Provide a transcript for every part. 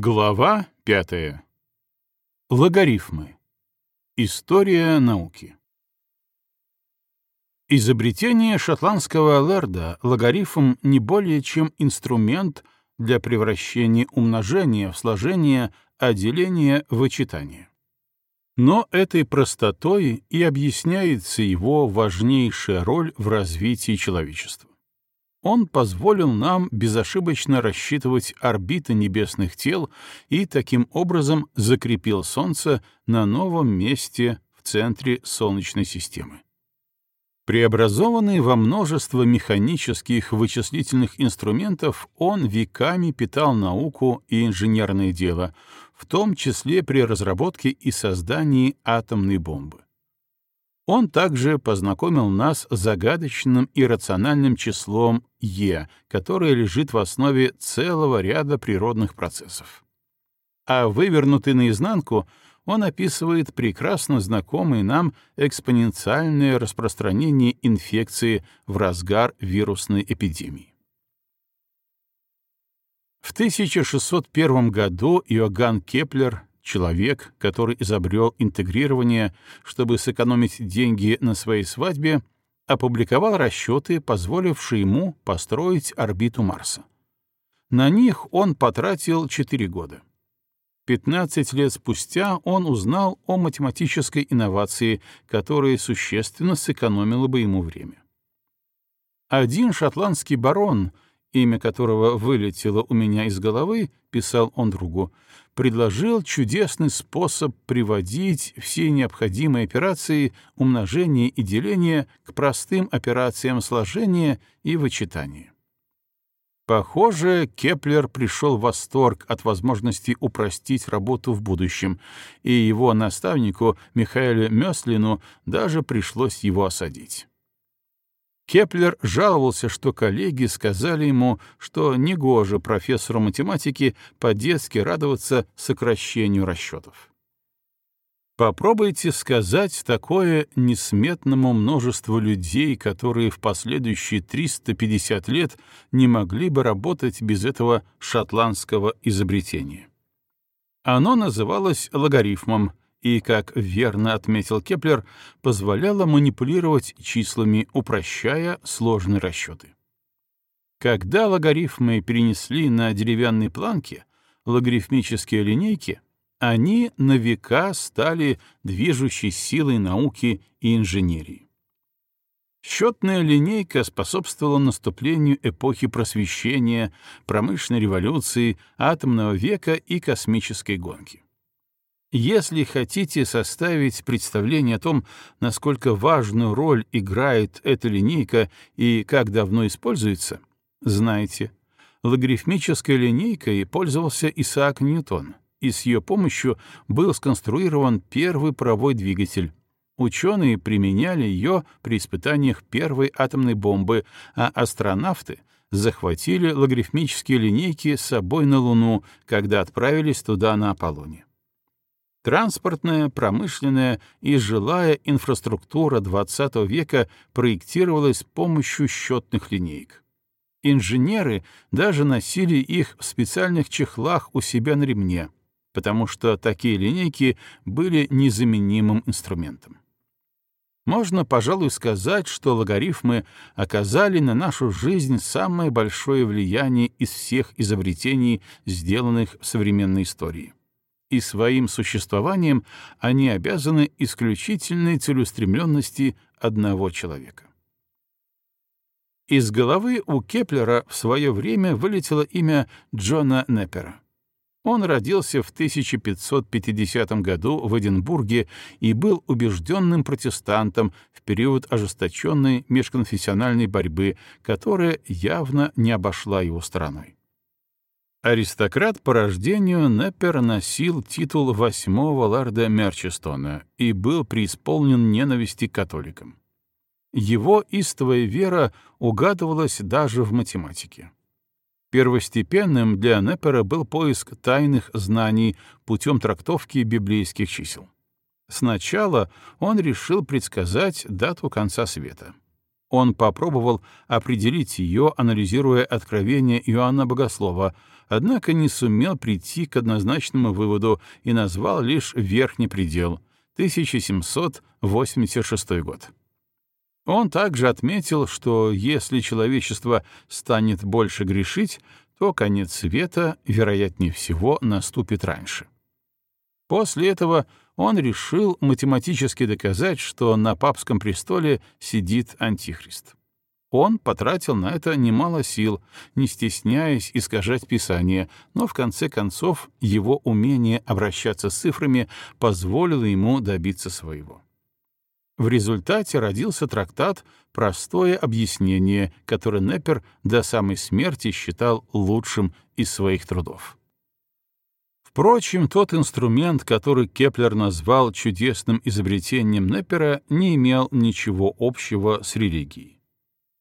Глава пятая. Логарифмы. История науки. Изобретение шотландского лэрда логарифм не более чем инструмент для превращения умножения в сложение, а деления в вычитание. Но этой простотой и объясняется его важнейшая роль в развитии человечества. Он позволил нам безошибочно рассчитывать орбиты небесных тел и таким образом закрепил Солнце на новом месте в центре Солнечной системы. Преобразованный во множество механических вычислительных инструментов, он веками питал науку и инженерное дело, в том числе при разработке и создании атомной бомбы. Он также познакомил нас с загадочным иррациональным числом Е, которое лежит в основе целого ряда природных процессов. А вывернутый наизнанку он описывает прекрасно знакомое нам экспоненциальное распространение инфекции в разгар вирусной эпидемии. В 1601 году Иоганн Кеплер Человек, который изобрел интегрирование, чтобы сэкономить деньги на своей свадьбе, опубликовал расчеты, позволившие ему построить орбиту Марса. На них он потратил 4 года. 15 лет спустя он узнал о математической инновации, которая существенно сэкономила бы ему время. Один шотландский барон — имя которого вылетело у меня из головы, писал он другу, предложил чудесный способ приводить все необходимые операции умножения и деления к простым операциям сложения и вычитания. Похоже, Кеплер пришел в восторг от возможности упростить работу в будущем, и его наставнику Михаилу Мёстлину даже пришлось его осадить. Кеплер жаловался, что коллеги сказали ему, что негоже профессору математики по-детски радоваться сокращению расчетов. Попробуйте сказать такое несметному множеству людей, которые в последующие 350 лет не могли бы работать без этого шотландского изобретения. Оно называлось логарифмом — и, как верно отметил Кеплер, позволяло манипулировать числами, упрощая сложные расчеты. Когда логарифмы перенесли на деревянные планки, логарифмические линейки, они на века стали движущей силой науки и инженерии. Счетная линейка способствовала наступлению эпохи просвещения, промышленной революции, атомного века и космической гонки. Если хотите составить представление о том, насколько важную роль играет эта линейка и как давно используется, знайте, логарифмической линейкой пользовался Исаак Ньютон, и с ее помощью был сконструирован первый паровой двигатель. Ученые применяли ее при испытаниях первой атомной бомбы, а астронавты захватили логарифмические линейки с собой на Луну, когда отправились туда на Аполлоне. Транспортная, промышленная и жилая инфраструктура XX века проектировалась с помощью счетных линеек. Инженеры даже носили их в специальных чехлах у себя на ремне, потому что такие линейки были незаменимым инструментом. Можно, пожалуй, сказать, что логарифмы оказали на нашу жизнь самое большое влияние из всех изобретений, сделанных в современной истории и своим существованием они обязаны исключительной целеустремленности одного человека. Из головы у Кеплера в свое время вылетело имя Джона Неппера. Он родился в 1550 году в Эдинбурге и был убежденным протестантом в период ожесточенной межконфессиональной борьбы, которая явно не обошла его стороной. Аристократ по рождению Неппер носил титул восьмого лорда Мерчестона и был преисполнен ненависти к католикам. Его истовая вера угадывалась даже в математике. Первостепенным для Неппера был поиск тайных знаний путем трактовки библейских чисел. Сначала он решил предсказать дату конца света. Он попробовал определить ее, анализируя откровение Иоанна Богослова, однако не сумел прийти к однозначному выводу и назвал лишь верхний предел — 1786 год. Он также отметил, что если человечество станет больше грешить, то конец света, вероятнее всего, наступит раньше. После этого он решил математически доказать, что на папском престоле сидит Антихрист. Он потратил на это немало сил, не стесняясь искажать Писание, но в конце концов его умение обращаться с цифрами позволило ему добиться своего. В результате родился трактат «Простое объяснение», который Непер до самой смерти считал лучшим из своих трудов. Впрочем, тот инструмент, который Кеплер назвал чудесным изобретением Непера, не имел ничего общего с религией.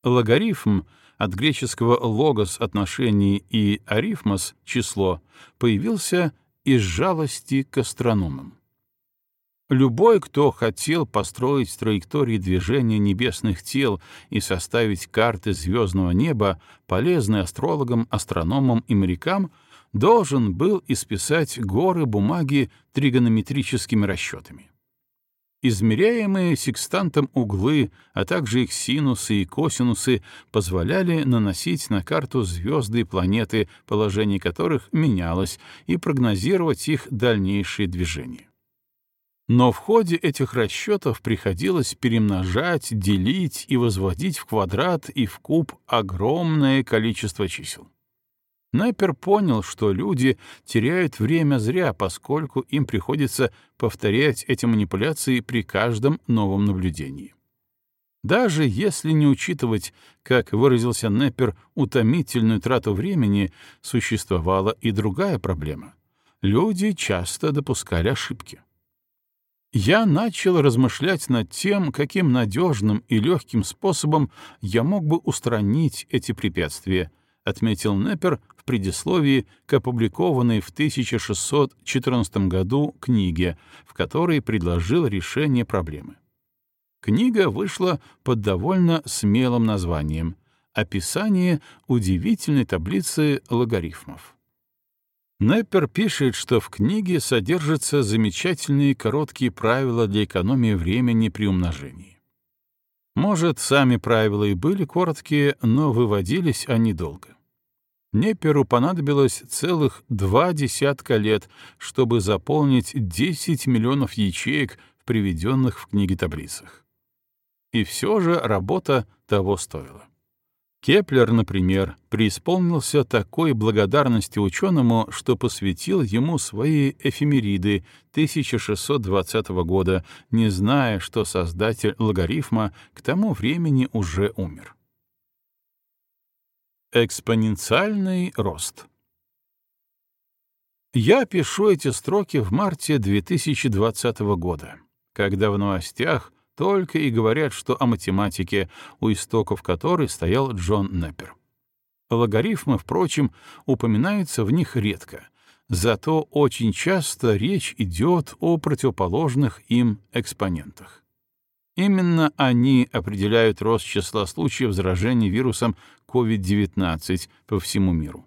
Логарифм от греческого «логос» — отношение и «арифмос» — число — появился из жалости к астрономам. Любой, кто хотел построить траектории движения небесных тел и составить карты звездного неба, полезные астрологам, астрономам и морякам, должен был исписать горы бумаги тригонометрическими расчетами. Измеряемые секстантом углы, а также их синусы и косинусы позволяли наносить на карту звезды и планеты, положение которых менялось, и прогнозировать их дальнейшие движения. Но в ходе этих расчетов приходилось перемножать, делить и возводить в квадрат и в куб огромное количество чисел. Найпер понял, что люди теряют время зря, поскольку им приходится повторять эти манипуляции при каждом новом наблюдении. Даже если не учитывать, как выразился Неппер, утомительную трату времени, существовала и другая проблема. Люди часто допускали ошибки я начал размышлять над тем, каким надежным и легким способом я мог бы устранить эти препятствия, отметил Неппер в предисловии к опубликованной в 1614 году книге, в которой предложил решение проблемы. Книга вышла под довольно смелым названием «Описание удивительной таблицы логарифмов». Неппер пишет, что в книге содержатся замечательные короткие правила для экономии времени при умножении. Может, сами правила и были короткие, но выводились они долго. Непперу понадобилось целых два десятка лет, чтобы заполнить 10 миллионов ячеек в приведенных в книге таблицах. И все же работа того стоила. Кеплер, например, преисполнился такой благодарности ученому, что посвятил ему свои эфемериды 1620 года, не зная, что создатель логарифма к тому времени уже умер. Экспоненциальный рост Я пишу эти строки в марте 2020 года, когда в новостях только и говорят, что о математике, у истоков которой стоял Джон Неппер. Логарифмы, впрочем, упоминаются в них редко, зато очень часто речь идет о противоположных им экспонентах. Именно они определяют рост числа случаев заражения вирусом COVID-19 по всему миру.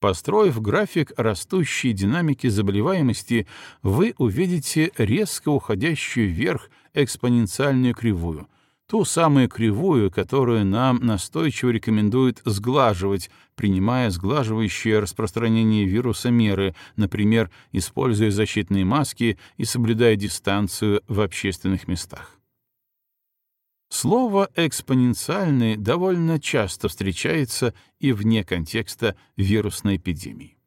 Построив график растущей динамики заболеваемости, вы увидите резко уходящую вверх экспоненциальную кривую, ту самую кривую, которую нам настойчиво рекомендуют сглаживать, принимая сглаживающее распространение вируса меры, например, используя защитные маски и соблюдая дистанцию в общественных местах. Слово «экспоненциальный» довольно часто встречается и вне контекста вирусной эпидемии.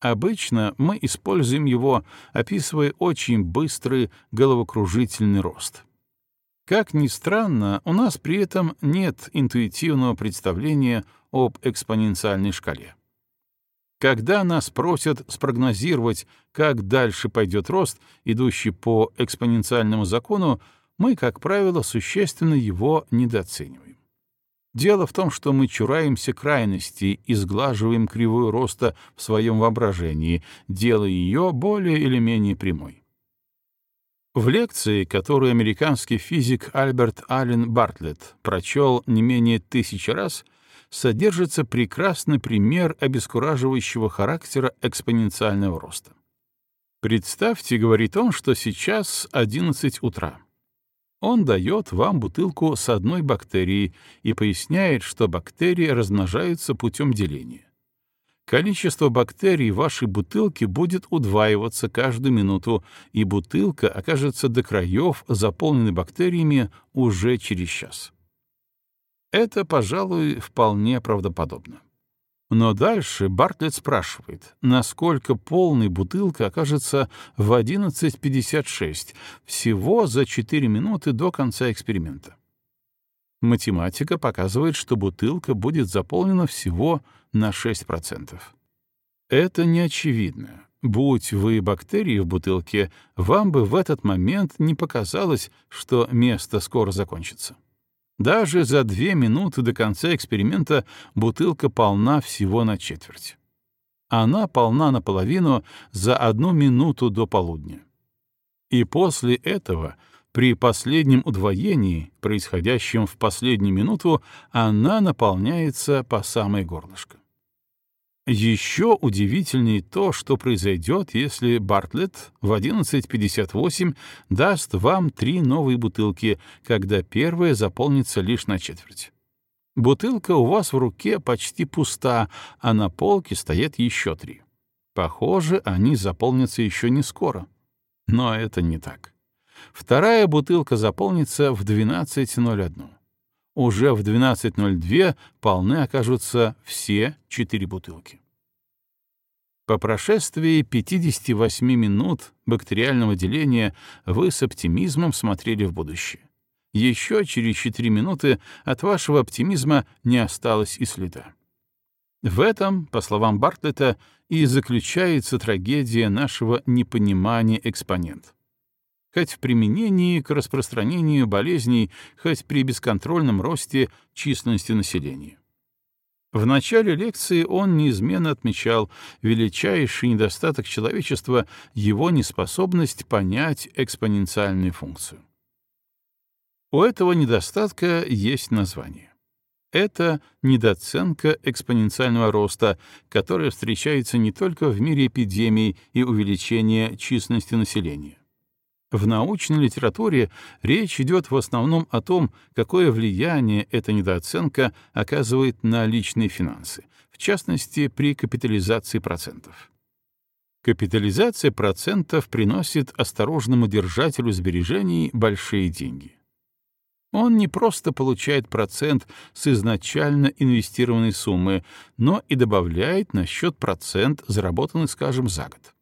Обычно мы используем его, описывая очень быстрый головокружительный рост. Как ни странно, у нас при этом нет интуитивного представления об экспоненциальной шкале. Когда нас просят спрогнозировать, как дальше пойдет рост, идущий по экспоненциальному закону, мы, как правило, существенно его недооцениваем. Дело в том, что мы чураемся крайностей и сглаживаем кривую роста в своем воображении, делая ее более или менее прямой. В лекции, которую американский физик Альберт Аллен Бартлетт прочел не менее тысячи раз, содержится прекрасный пример обескураживающего характера экспоненциального роста. Представьте, говорит он, что сейчас 11 утра. Он дает вам бутылку с одной бактерией и поясняет, что бактерии размножаются путем деления. Количество бактерий в вашей бутылке будет удваиваться каждую минуту, и бутылка окажется до краев заполненной бактериями уже через час. Это, пожалуй, вполне правдоподобно. Но дальше Бартлетт спрашивает, насколько полной бутылка окажется в 11.56, всего за 4 минуты до конца эксперимента. Математика показывает, что бутылка будет заполнена всего на 6%. Это не очевидно. Будь вы бактерии в бутылке, вам бы в этот момент не показалось, что место скоро закончится. Даже за две минуты до конца эксперимента бутылка полна всего на четверть. Она полна наполовину за одну минуту до полудня. И после этого, при последнем удвоении, происходящем в последнюю минуту, она наполняется по самой горлышко. Еще удивительнее то, что произойдет, если Бартлетт в 11.58 даст вам три новые бутылки, когда первая заполнится лишь на четверть. Бутылка у вас в руке почти пуста, а на полке стоят еще три. Похоже, они заполнятся еще не скоро. Но это не так. Вторая бутылка заполнится в 12.01. Уже в 12.02 полны окажутся все четыре бутылки. По прошествии 58 минут бактериального деления вы с оптимизмом смотрели в будущее. Еще через 4 минуты от вашего оптимизма не осталось и следа. В этом, по словам Бартлета, и заключается трагедия нашего непонимания экспонент. Хоть в применении к распространению болезней, хоть при бесконтрольном росте численности населения. В начале лекции он неизменно отмечал величайший недостаток человечества — его неспособность понять экспоненциальную функцию. У этого недостатка есть название. Это недооценка экспоненциального роста, которая встречается не только в мире эпидемий и увеличения численности населения. В научной литературе речь идет в основном о том, какое влияние эта недооценка оказывает на личные финансы, в частности, при капитализации процентов. Капитализация процентов приносит осторожному держателю сбережений большие деньги. Он не просто получает процент с изначально инвестированной суммы, но и добавляет на счет процент, заработанный, скажем, за год.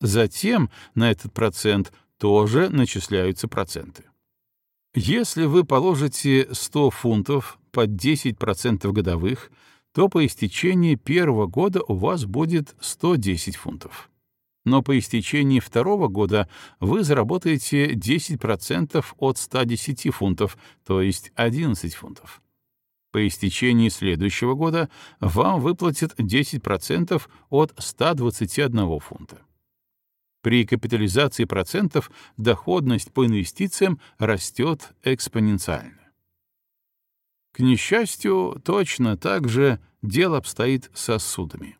Затем на этот процент — тоже начисляются проценты. Если вы положите 100 фунтов под 10% годовых, то по истечении первого года у вас будет 110 фунтов. Но по истечении второго года вы заработаете 10% от 110 фунтов, то есть 11 фунтов. По истечении следующего года вам выплатят 10% от 121 фунта. При капитализации процентов доходность по инвестициям растет экспоненциально. К несчастью, точно так же дело обстоит с сосудами.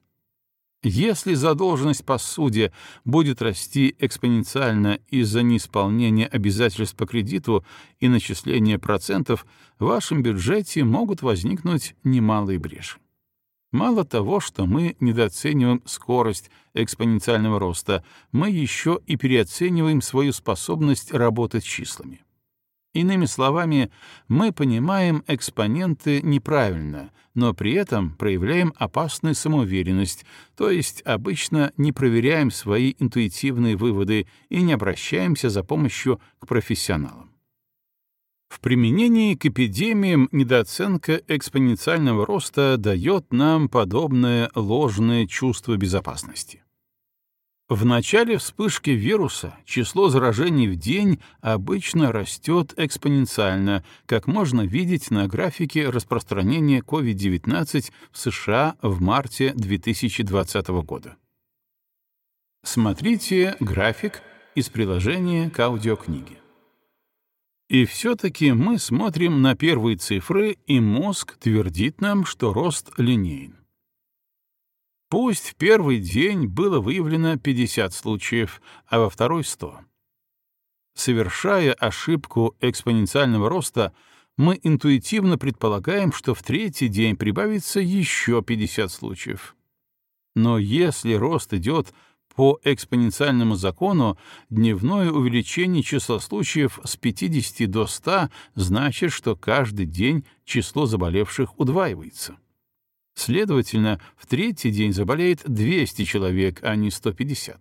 Если задолженность по суде будет расти экспоненциально из-за неисполнения обязательств по кредиту и начисления процентов, в вашем бюджете могут возникнуть немалые бреши. Мало того, что мы недооцениваем скорость экспоненциального роста, мы еще и переоцениваем свою способность работать с числами. Иными словами, мы понимаем экспоненты неправильно, но при этом проявляем опасную самоуверенность, то есть обычно не проверяем свои интуитивные выводы и не обращаемся за помощью к профессионалам. В применении к эпидемиям недооценка экспоненциального роста дает нам подобное ложное чувство безопасности. В начале вспышки вируса число заражений в день обычно растет экспоненциально, как можно видеть на графике распространения COVID-19 в США в марте 2020 года. Смотрите график из приложения к аудиокниге. И все-таки мы смотрим на первые цифры, и мозг твердит нам, что рост линейен. Пусть в первый день было выявлено 50 случаев, а во второй — 100. Совершая ошибку экспоненциального роста, мы интуитивно предполагаем, что в третий день прибавится еще 50 случаев. Но если рост идет по экспоненциальному закону, дневное увеличение числа случаев с 50 до 100 значит, что каждый день число заболевших удваивается. Следовательно, в третий день заболеет 200 человек, а не 150.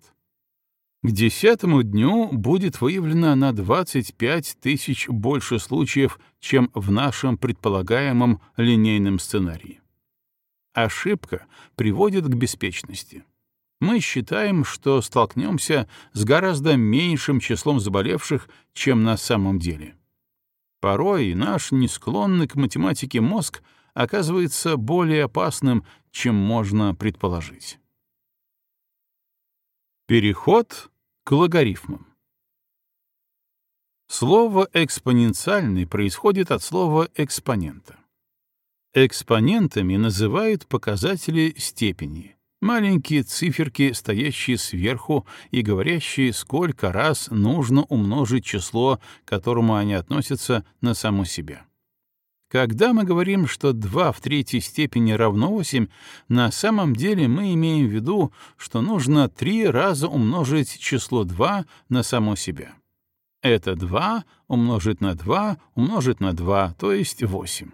К десятому дню будет выявлено на 25 тысяч больше случаев, чем в нашем предполагаемом линейном сценарии. Ошибка приводит к беспечности. Мы считаем, что столкнемся с гораздо меньшим числом заболевших, чем на самом деле. Порой наш не склонный к математике мозг оказывается более опасным, чем можно предположить. Переход к логарифмам. Слово «экспоненциальный» происходит от слова «экспонента». Экспонентами называют показатели степени, маленькие циферки, стоящие сверху и говорящие, сколько раз нужно умножить число, к которому они относятся, на само себя. Когда мы говорим, что 2 в третьей степени равно 8, на самом деле мы имеем в виду, что нужно три раза умножить число 2 на само себя. Это 2 умножить на 2 умножить на 2, то есть 8.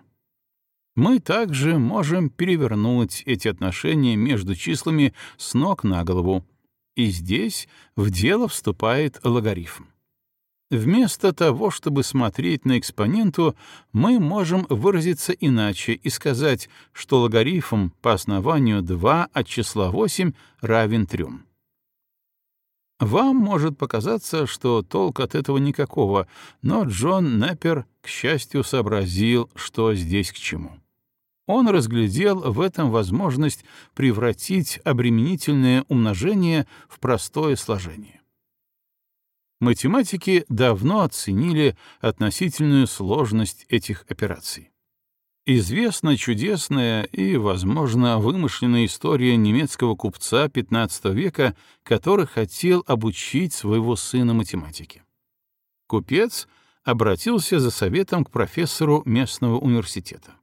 Мы также можем перевернуть эти отношения между числами с ног на голову. И здесь в дело вступает логарифм. Вместо того, чтобы смотреть на экспоненту, мы можем выразиться иначе и сказать, что логарифм по основанию 2 от числа 8 равен 3. Вам может показаться, что толк от этого никакого, но Джон Неппер, к счастью, сообразил, что здесь к чему. Он разглядел в этом возможность превратить обременительное умножение в простое сложение. Математики давно оценили относительную сложность этих операций. Известна чудесная и, возможно, вымышленная история немецкого купца XV века, который хотел обучить своего сына математике. Купец обратился за советом к профессору местного университета.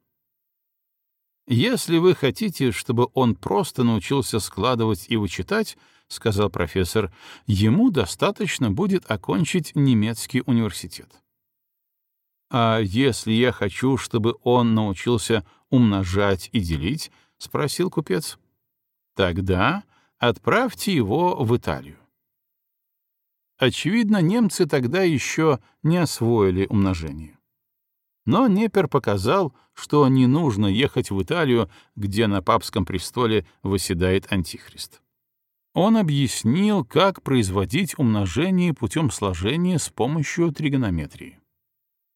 Если вы хотите, чтобы он просто научился складывать и вычитать, — сказал профессор, — ему достаточно будет окончить немецкий университет. «А если я хочу, чтобы он научился умножать и делить?» — спросил купец. «Тогда отправьте его в Италию». Очевидно, немцы тогда еще не освоили умножение. Но Непер показал, что не нужно ехать в Италию, где на папском престоле восседает Антихрист. Он объяснил, как производить умножение путем сложения с помощью тригонометрии.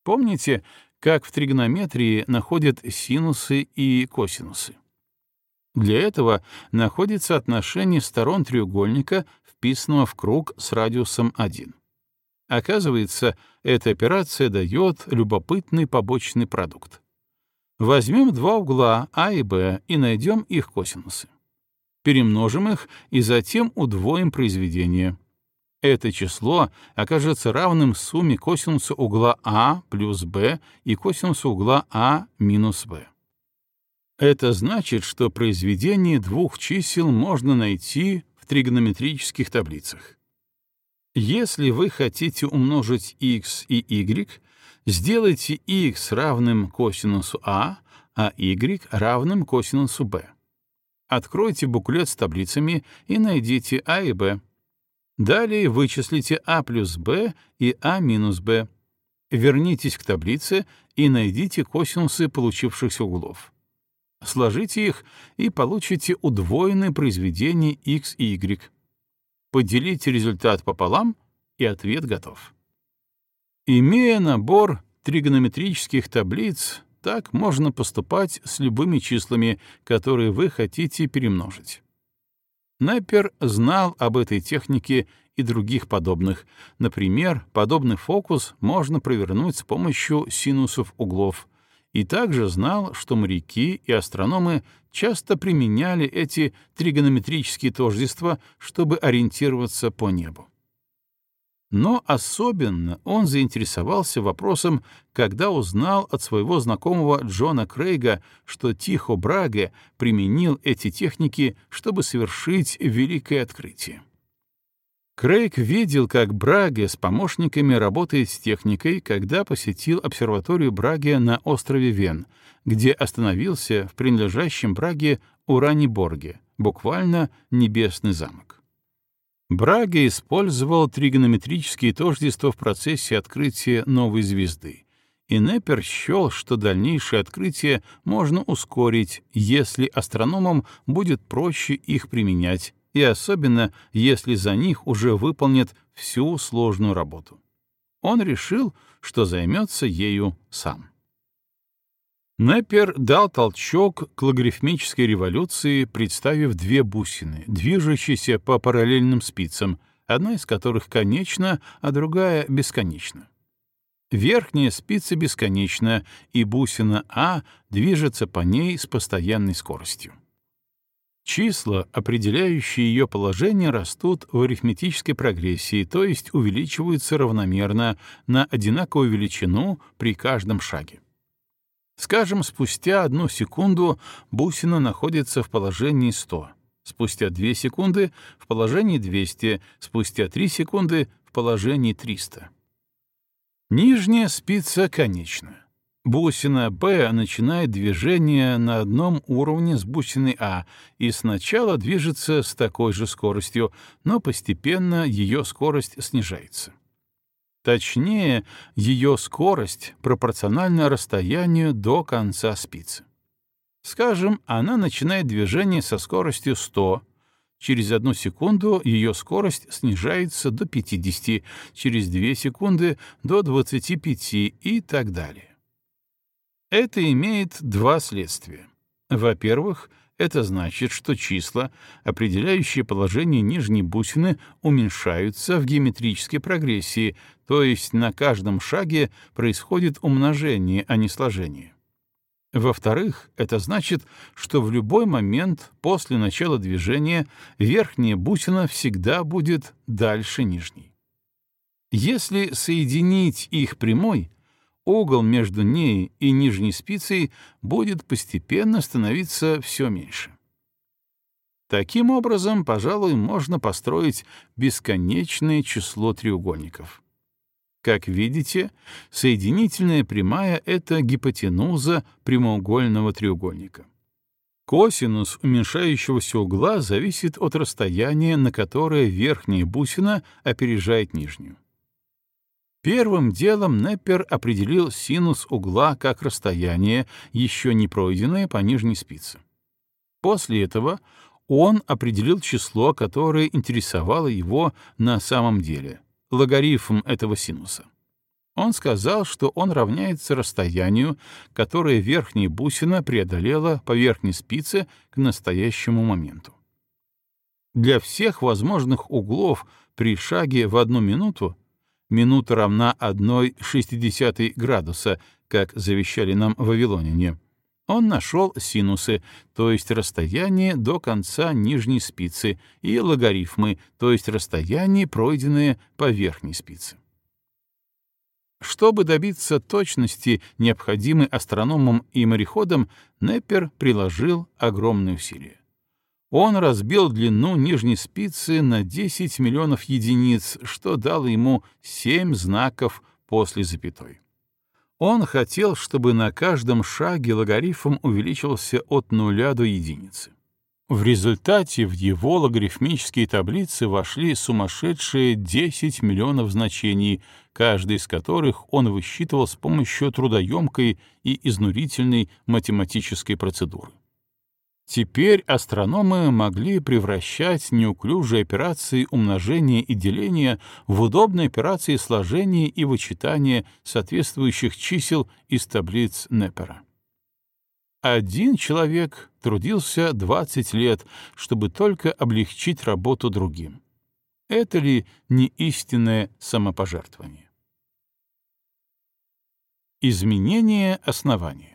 Помните, как в тригонометрии находят синусы и косинусы? Для этого находится отношение сторон треугольника, вписанного в круг с радиусом 1. Оказывается, эта операция дает любопытный побочный продукт. Возьмем два угла А и Б и найдем их косинусы. Перемножим их и затем удвоим произведение. Это число окажется равным сумме косинуса угла А плюс Б и косинуса угла А минус Б. Это значит, что произведение двух чисел можно найти в тригонометрических таблицах. Если вы хотите умножить x и y, сделайте x равным косинусу а, а y равным косинусу b. Откройте буклет с таблицами и найдите а и b. Далее вычислите а плюс b и а минус b. Вернитесь к таблице и найдите косинусы получившихся углов. Сложите их и получите удвоенное произведение x и y. Поделите результат пополам, и ответ готов. Имея набор тригонометрических таблиц, так можно поступать с любыми числами, которые вы хотите перемножить. Неппер знал об этой технике и других подобных. Например, подобный фокус можно провернуть с помощью синусов углов. И также знал, что моряки и астрономы часто применяли эти тригонометрические тождества, чтобы ориентироваться по небу. Но особенно он заинтересовался вопросом, когда узнал от своего знакомого Джона Крейга, что Тихо Браге применил эти техники, чтобы совершить великое открытие. Крейг видел, как Браге с помощниками работает с техникой, когда посетил обсерваторию Браге на острове Вен, где остановился в принадлежащем Браге Ураниборге, буквально «небесный замок». Браге использовал тригонометрические тождества в процессе открытия новой звезды, и Неппер счел, что дальнейшее открытие можно ускорить, если астрономам будет проще их применять, и особенно, если за них уже выполнят всю сложную работу. Он решил, что займется ею сам. Неппер дал толчок к логарифмической революции, представив две бусины, движущиеся по параллельным спицам, одна из которых конечна, а другая бесконечна. Верхняя спица бесконечна, и бусина А движется по ней с постоянной скоростью. Числа, определяющие ее положение, растут в арифметической прогрессии, то есть увеличиваются равномерно на одинаковую величину при каждом шаге. Скажем, спустя одну секунду бусина находится в положении 100, спустя 2 секунды — в положении 200, спустя 3 секунды — в положении 300. Нижняя спица конечна. Бусина Б начинает движение на одном уровне с бусиной А и сначала движется с такой же скоростью, но постепенно ее скорость снижается. Точнее, ее скорость пропорциональна расстоянию до конца спицы. Скажем, она начинает движение со скоростью 100, через одну секунду ее скорость снижается до 50, через 2 секунды — до 25 и так далее. Это имеет два следствия. Во-первых, это значит, что числа, определяющие положение нижней бусины, уменьшаются в геометрической прогрессии, то есть на каждом шаге происходит умножение, а не сложение. Во-вторых, это значит, что в любой момент после начала движения верхняя бусина всегда будет дальше нижней. Если соединить их прямой, угол между ней и нижней спицей будет постепенно становиться все меньше. Таким образом, пожалуй, можно построить бесконечное число треугольников. Как видите, соединительная прямая — это гипотенуза прямоугольного треугольника. Косинус уменьшающегося угла зависит от расстояния, на которое верхняя бусина опережает нижнюю. Первым делом Неппер определил синус угла как расстояние, еще не пройденное по нижней спице. После этого он определил число, которое интересовало его на самом деле — логарифм этого синуса. Он сказал, что он равняется расстоянию, которое верхняя бусина преодолела по верхней спице к настоящему моменту. Для всех возможных углов при шаге в одну минуту минута равна 1,6 градуса, как завещали нам вавилоняне, он нашел синусы, то есть расстояние до конца нижней спицы, и логарифмы, то есть расстояние, пройденное по верхней спице. Чтобы добиться точности, необходимой астрономам и мореходам, Неппер приложил огромные усилия он разбил длину нижней спицы на 10 миллионов единиц, что дало ему 7 знаков после запятой. Он хотел, чтобы на каждом шаге логарифм увеличился от нуля до единицы. В результате в его логарифмические таблицы вошли сумасшедшие 10 миллионов значений, каждый из которых он высчитывал с помощью трудоемкой и изнурительной математической процедуры. Теперь астрономы могли превращать неуклюжие операции умножения и деления в удобные операции сложения и вычитания соответствующих чисел из таблиц Неппера. Один человек трудился 20 лет, чтобы только облегчить работу другим. Это ли не истинное самопожертвование? Изменение основания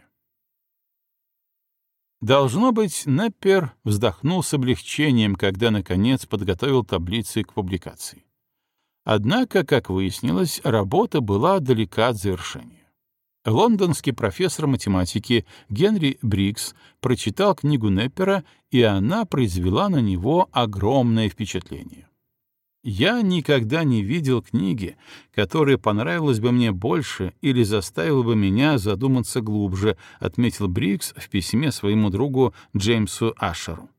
Должно быть, Неппер вздохнул с облегчением, когда, наконец, подготовил таблицы к публикации. Однако, как выяснилось, работа была далека от завершения. Лондонский профессор математики Генри Брикс прочитал книгу Неппера, и она произвела на него огромное впечатление. Я никогда не видел книги, которая понравилась бы мне больше или заставила бы меня задуматься глубже, отметил Бриггс в письме своему другу Джеймсу Ашеру.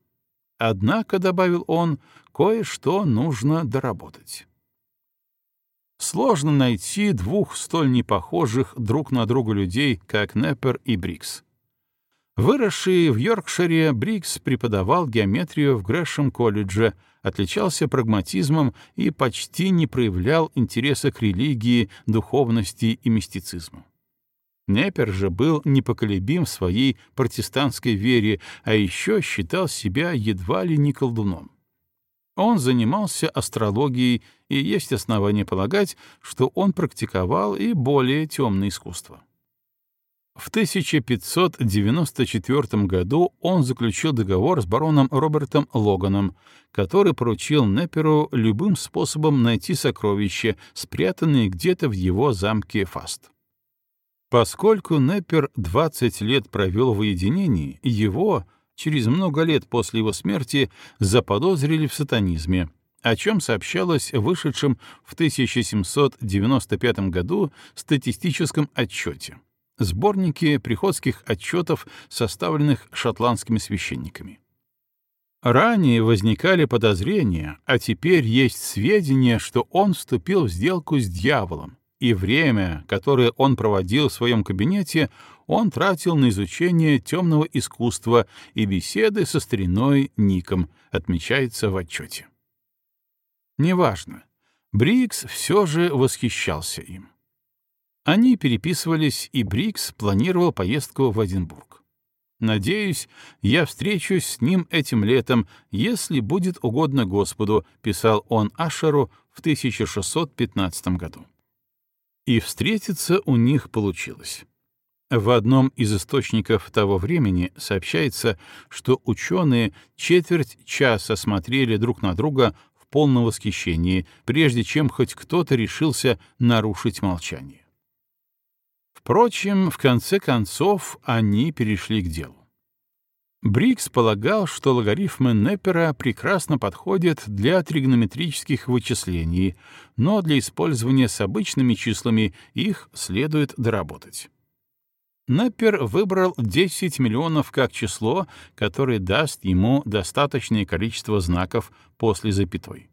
Однако, добавил он, кое-что нужно доработать. Сложно найти двух столь непохожих друг на друга людей, как Непер и Бриггс. Выросший в Йоркшире, Бриггс преподавал геометрию в Грэшем-колледже, отличался прагматизмом и почти не проявлял интереса к религии, духовности и мистицизму. Неппер же был непоколебим в своей протестантской вере, а еще считал себя едва ли не колдуном. Он занимался астрологией, и есть основания полагать, что он практиковал и более темное искусство. В 1594 году он заключил договор с бароном Робертом Логаном, который поручил Непперу любым способом найти сокровища, спрятанные где-то в его замке Фаст. Поскольку Неппер 20 лет провел в уединении, его — через много лет после его смерти заподозрили в сатанизме, о чем сообщалось в вышедшем в 1795 году статистическом отчете, сборнике приходских отчетов, составленных шотландскими священниками. Ранее возникали подозрения, а теперь есть сведения, что он вступил в сделку с дьяволом, и время, которое он проводил в своем кабинете, он тратил на изучение темного искусства и беседы со стариной Ником, отмечается в отчете. Неважно, Брикс все же восхищался им. Они переписывались, и Брикс планировал поездку в Эдинбург. «Надеюсь, я встречусь с ним этим летом, если будет угодно Господу», — писал он Ашеру в 1615 году. И встретиться у них получилось. В одном из источников того времени сообщается, что ученые четверть часа смотрели друг на друга в полном восхищении, прежде чем хоть кто-то решился нарушить молчание. Впрочем, в конце концов они перешли к делу. Брикс полагал, что логарифмы Неппера прекрасно подходят для тригонометрических вычислений, но для использования с обычными числами их следует доработать. Неппер выбрал 10 миллионов как число, которое даст ему достаточное количество знаков после запятой.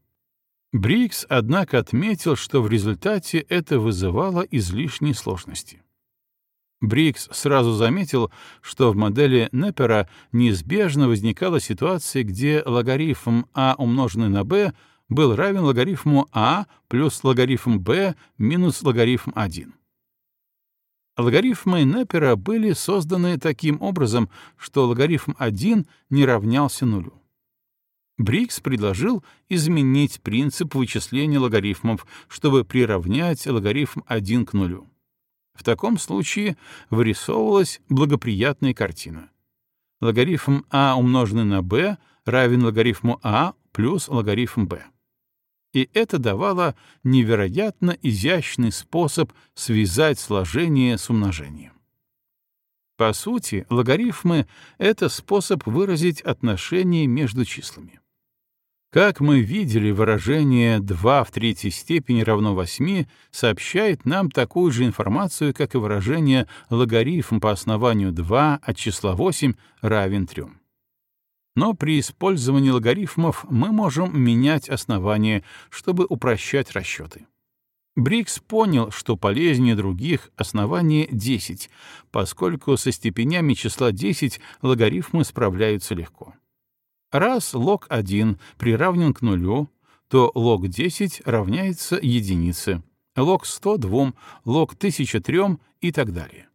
Брикс, однако, отметил, что в результате это вызывало излишние сложности. Брикс сразу заметил, что в модели Неппера неизбежно возникала ситуация, где логарифм а умноженный на b был равен логарифму а плюс логарифм b минус логарифм 1. Логарифмы Неппера были созданы таким образом, что логарифм 1 не равнялся нулю. Брикс предложил изменить принцип вычисления логарифмов, чтобы приравнять логарифм 1 к нулю. В таком случае вырисовывалась благоприятная картина. Логарифм а умноженный на b равен логарифму а плюс логарифм b. И это давало невероятно изящный способ связать сложение с умножением. По сути, логарифмы — это способ выразить отношение между числами. Как мы видели, выражение 2 в третьей степени равно 8 сообщает нам такую же информацию, как и выражение логарифм по основанию 2 от числа 8 равен 3. Но при использовании логарифмов мы можем менять основание, чтобы упрощать расчеты. Брикс понял, что полезнее других основание 10, поскольку со степенями числа 10 логарифмы справляются легко. Раз лог 1 приравнен к нулю, то лог 10 равняется единице, лог 100 — 2, лог 1000 — 3 и так далее.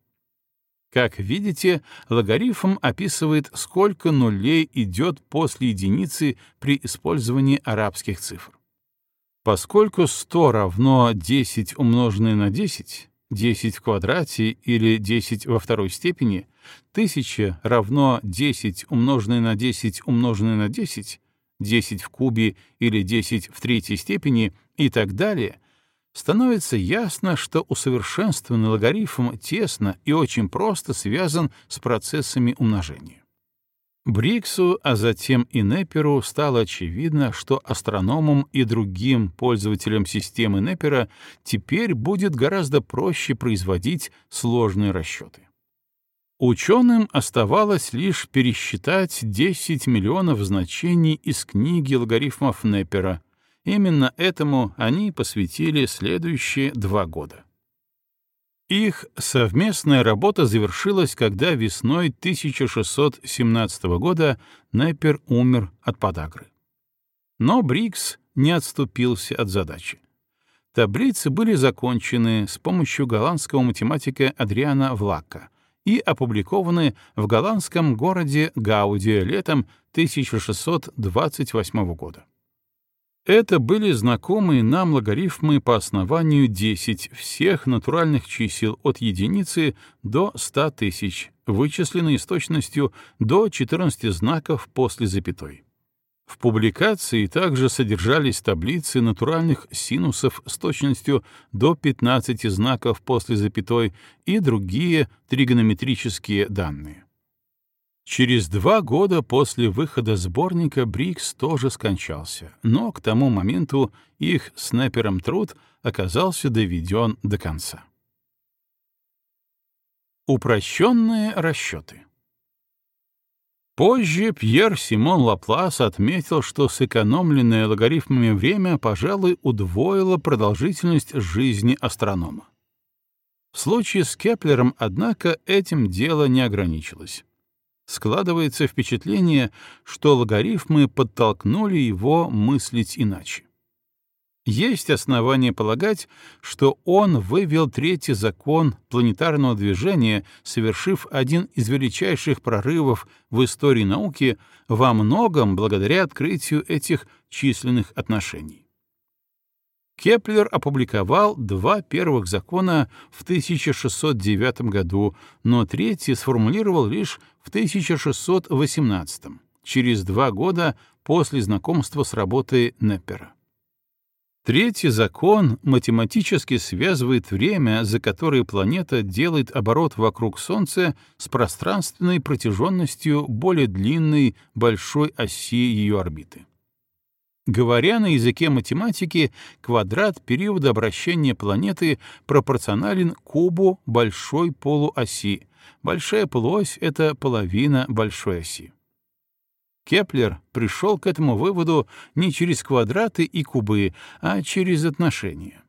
Как видите, логарифм описывает, сколько нулей идет после единицы при использовании арабских цифр. Поскольку 100 равно 10 умноженное на 10, 10 в квадрате или 10 во второй степени, 1000 равно 10 умноженное на 10 умноженное на 10, 10 в кубе или 10 в третьей степени и так далее, становится ясно, что усовершенствованный логарифм тесно и очень просто связан с процессами умножения. Бриксу, а затем и Непперу стало очевидно, что астрономам и другим пользователям системы Неппера теперь будет гораздо проще производить сложные расчеты. Ученым оставалось лишь пересчитать 10 миллионов значений из книги логарифмов Неппера — Именно этому они посвятили следующие два года. Их совместная работа завершилась, когда весной 1617 года Неппер умер от подагры. Но Брикс не отступился от задачи. Таблицы были закончены с помощью голландского математика Адриана Влака и опубликованы в голландском городе Гауди летом 1628 года. Это были знакомые нам логарифмы по основанию 10 всех натуральных чисел от единицы до 100 тысяч, вычисленные с точностью до 14 знаков после запятой. В публикации также содержались таблицы натуральных синусов с точностью до 15 знаков после запятой и другие тригонометрические данные. Через два года после выхода сборника Брикс тоже скончался, но к тому моменту их снайпером труд оказался доведен до конца. Упрощенные расчеты Позже Пьер Симон Лаплас отметил, что сэкономленное логарифмами время, пожалуй, удвоило продолжительность жизни астронома. В случае с Кеплером, однако, этим дело не ограничилось складывается впечатление, что логарифмы подтолкнули его мыслить иначе. Есть основания полагать, что он вывел третий закон планетарного движения, совершив один из величайших прорывов в истории науки во многом благодаря открытию этих численных отношений. Кеплер опубликовал два первых закона в 1609 году, но третий сформулировал лишь в 1618, через два года после знакомства с работой Неппера. Третий закон математически связывает время, за которое планета делает оборот вокруг Солнца, с пространственной протяженностью более длинной большой оси ее орбиты. Говоря на языке математики, квадрат периода обращения планеты пропорционален кубу большой полуоси. Большая полуось — это половина большой оси. Кеплер пришел к этому выводу не через квадраты и кубы, а через отношения.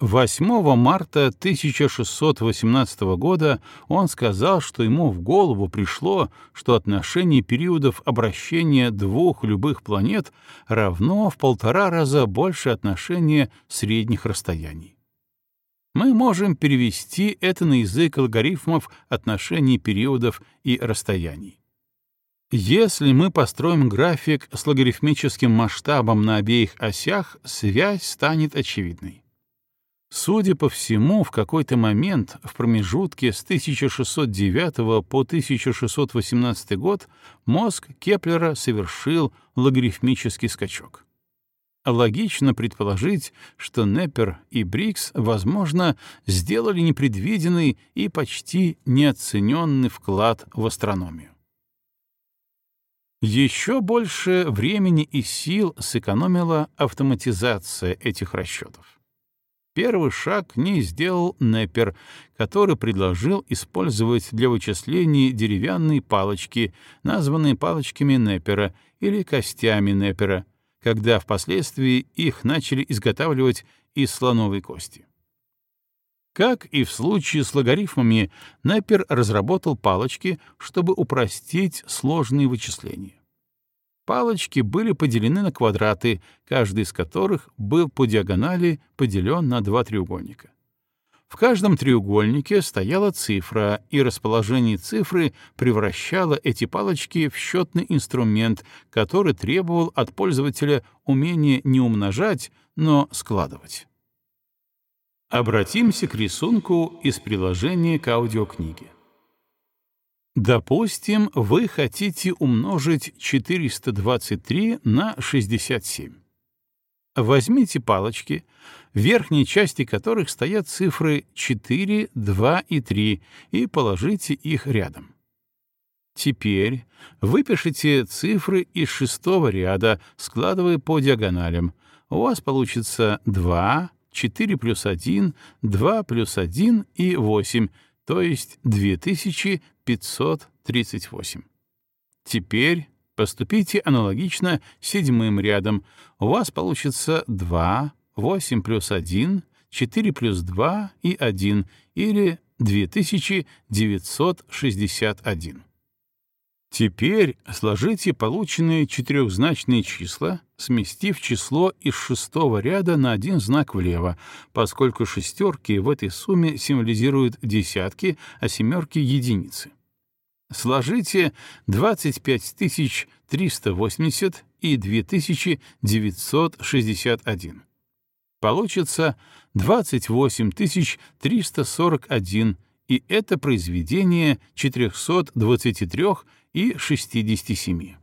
8 марта 1618 года он сказал, что ему в голову пришло, что отношение периодов обращения двух любых планет равно в полтора раза больше отношения средних расстояний. Мы можем перевести это на язык алгоритмов отношений периодов и расстояний. Если мы построим график с логарифмическим масштабом на обеих осях, связь станет очевидной. Судя по всему, в какой-то момент в промежутке с 1609 по 1618 год мозг Кеплера совершил логарифмический скачок. Логично предположить, что Неппер и Брикс, возможно, сделали непредвиденный и почти неоцененный вклад в астрономию. Еще больше времени и сил сэкономила автоматизация этих расчетов. Первый шаг не сделал Неппер, который предложил использовать для вычислений деревянные палочки, названные палочками Неппера или костями Неппера, когда впоследствии их начали изготавливать из слоновой кости. Как и в случае с логарифмами, Неппер разработал палочки, чтобы упростить сложные вычисления. Палочки были поделены на квадраты, каждый из которых был по диагонали поделен на два треугольника. В каждом треугольнике стояла цифра, и расположение цифры превращало эти палочки в счетный инструмент, который требовал от пользователя умения не умножать, но складывать. Обратимся к рисунку из приложения к аудиокниге. Допустим, вы хотите умножить 423 на 67. Возьмите палочки, в верхней части которых стоят цифры 4, 2 и 3, и положите их рядом. Теперь выпишите цифры из шестого ряда, складывая по диагоналям. У вас получится 2, 4 плюс 1, 2 плюс 1 и 8, то есть 2538. Теперь Поступите аналогично седьмым рядом. У вас получится 2, 8 плюс 1, 4 плюс 2 и 1, или 2961. Теперь сложите полученные четырехзначные числа, сместив число из шестого ряда на один знак влево, поскольку шестерки в этой сумме символизируют десятки, а семерки — единицы. Сложите 25 380 и 2961. Получится 28 341, и это произведение 423 и 67.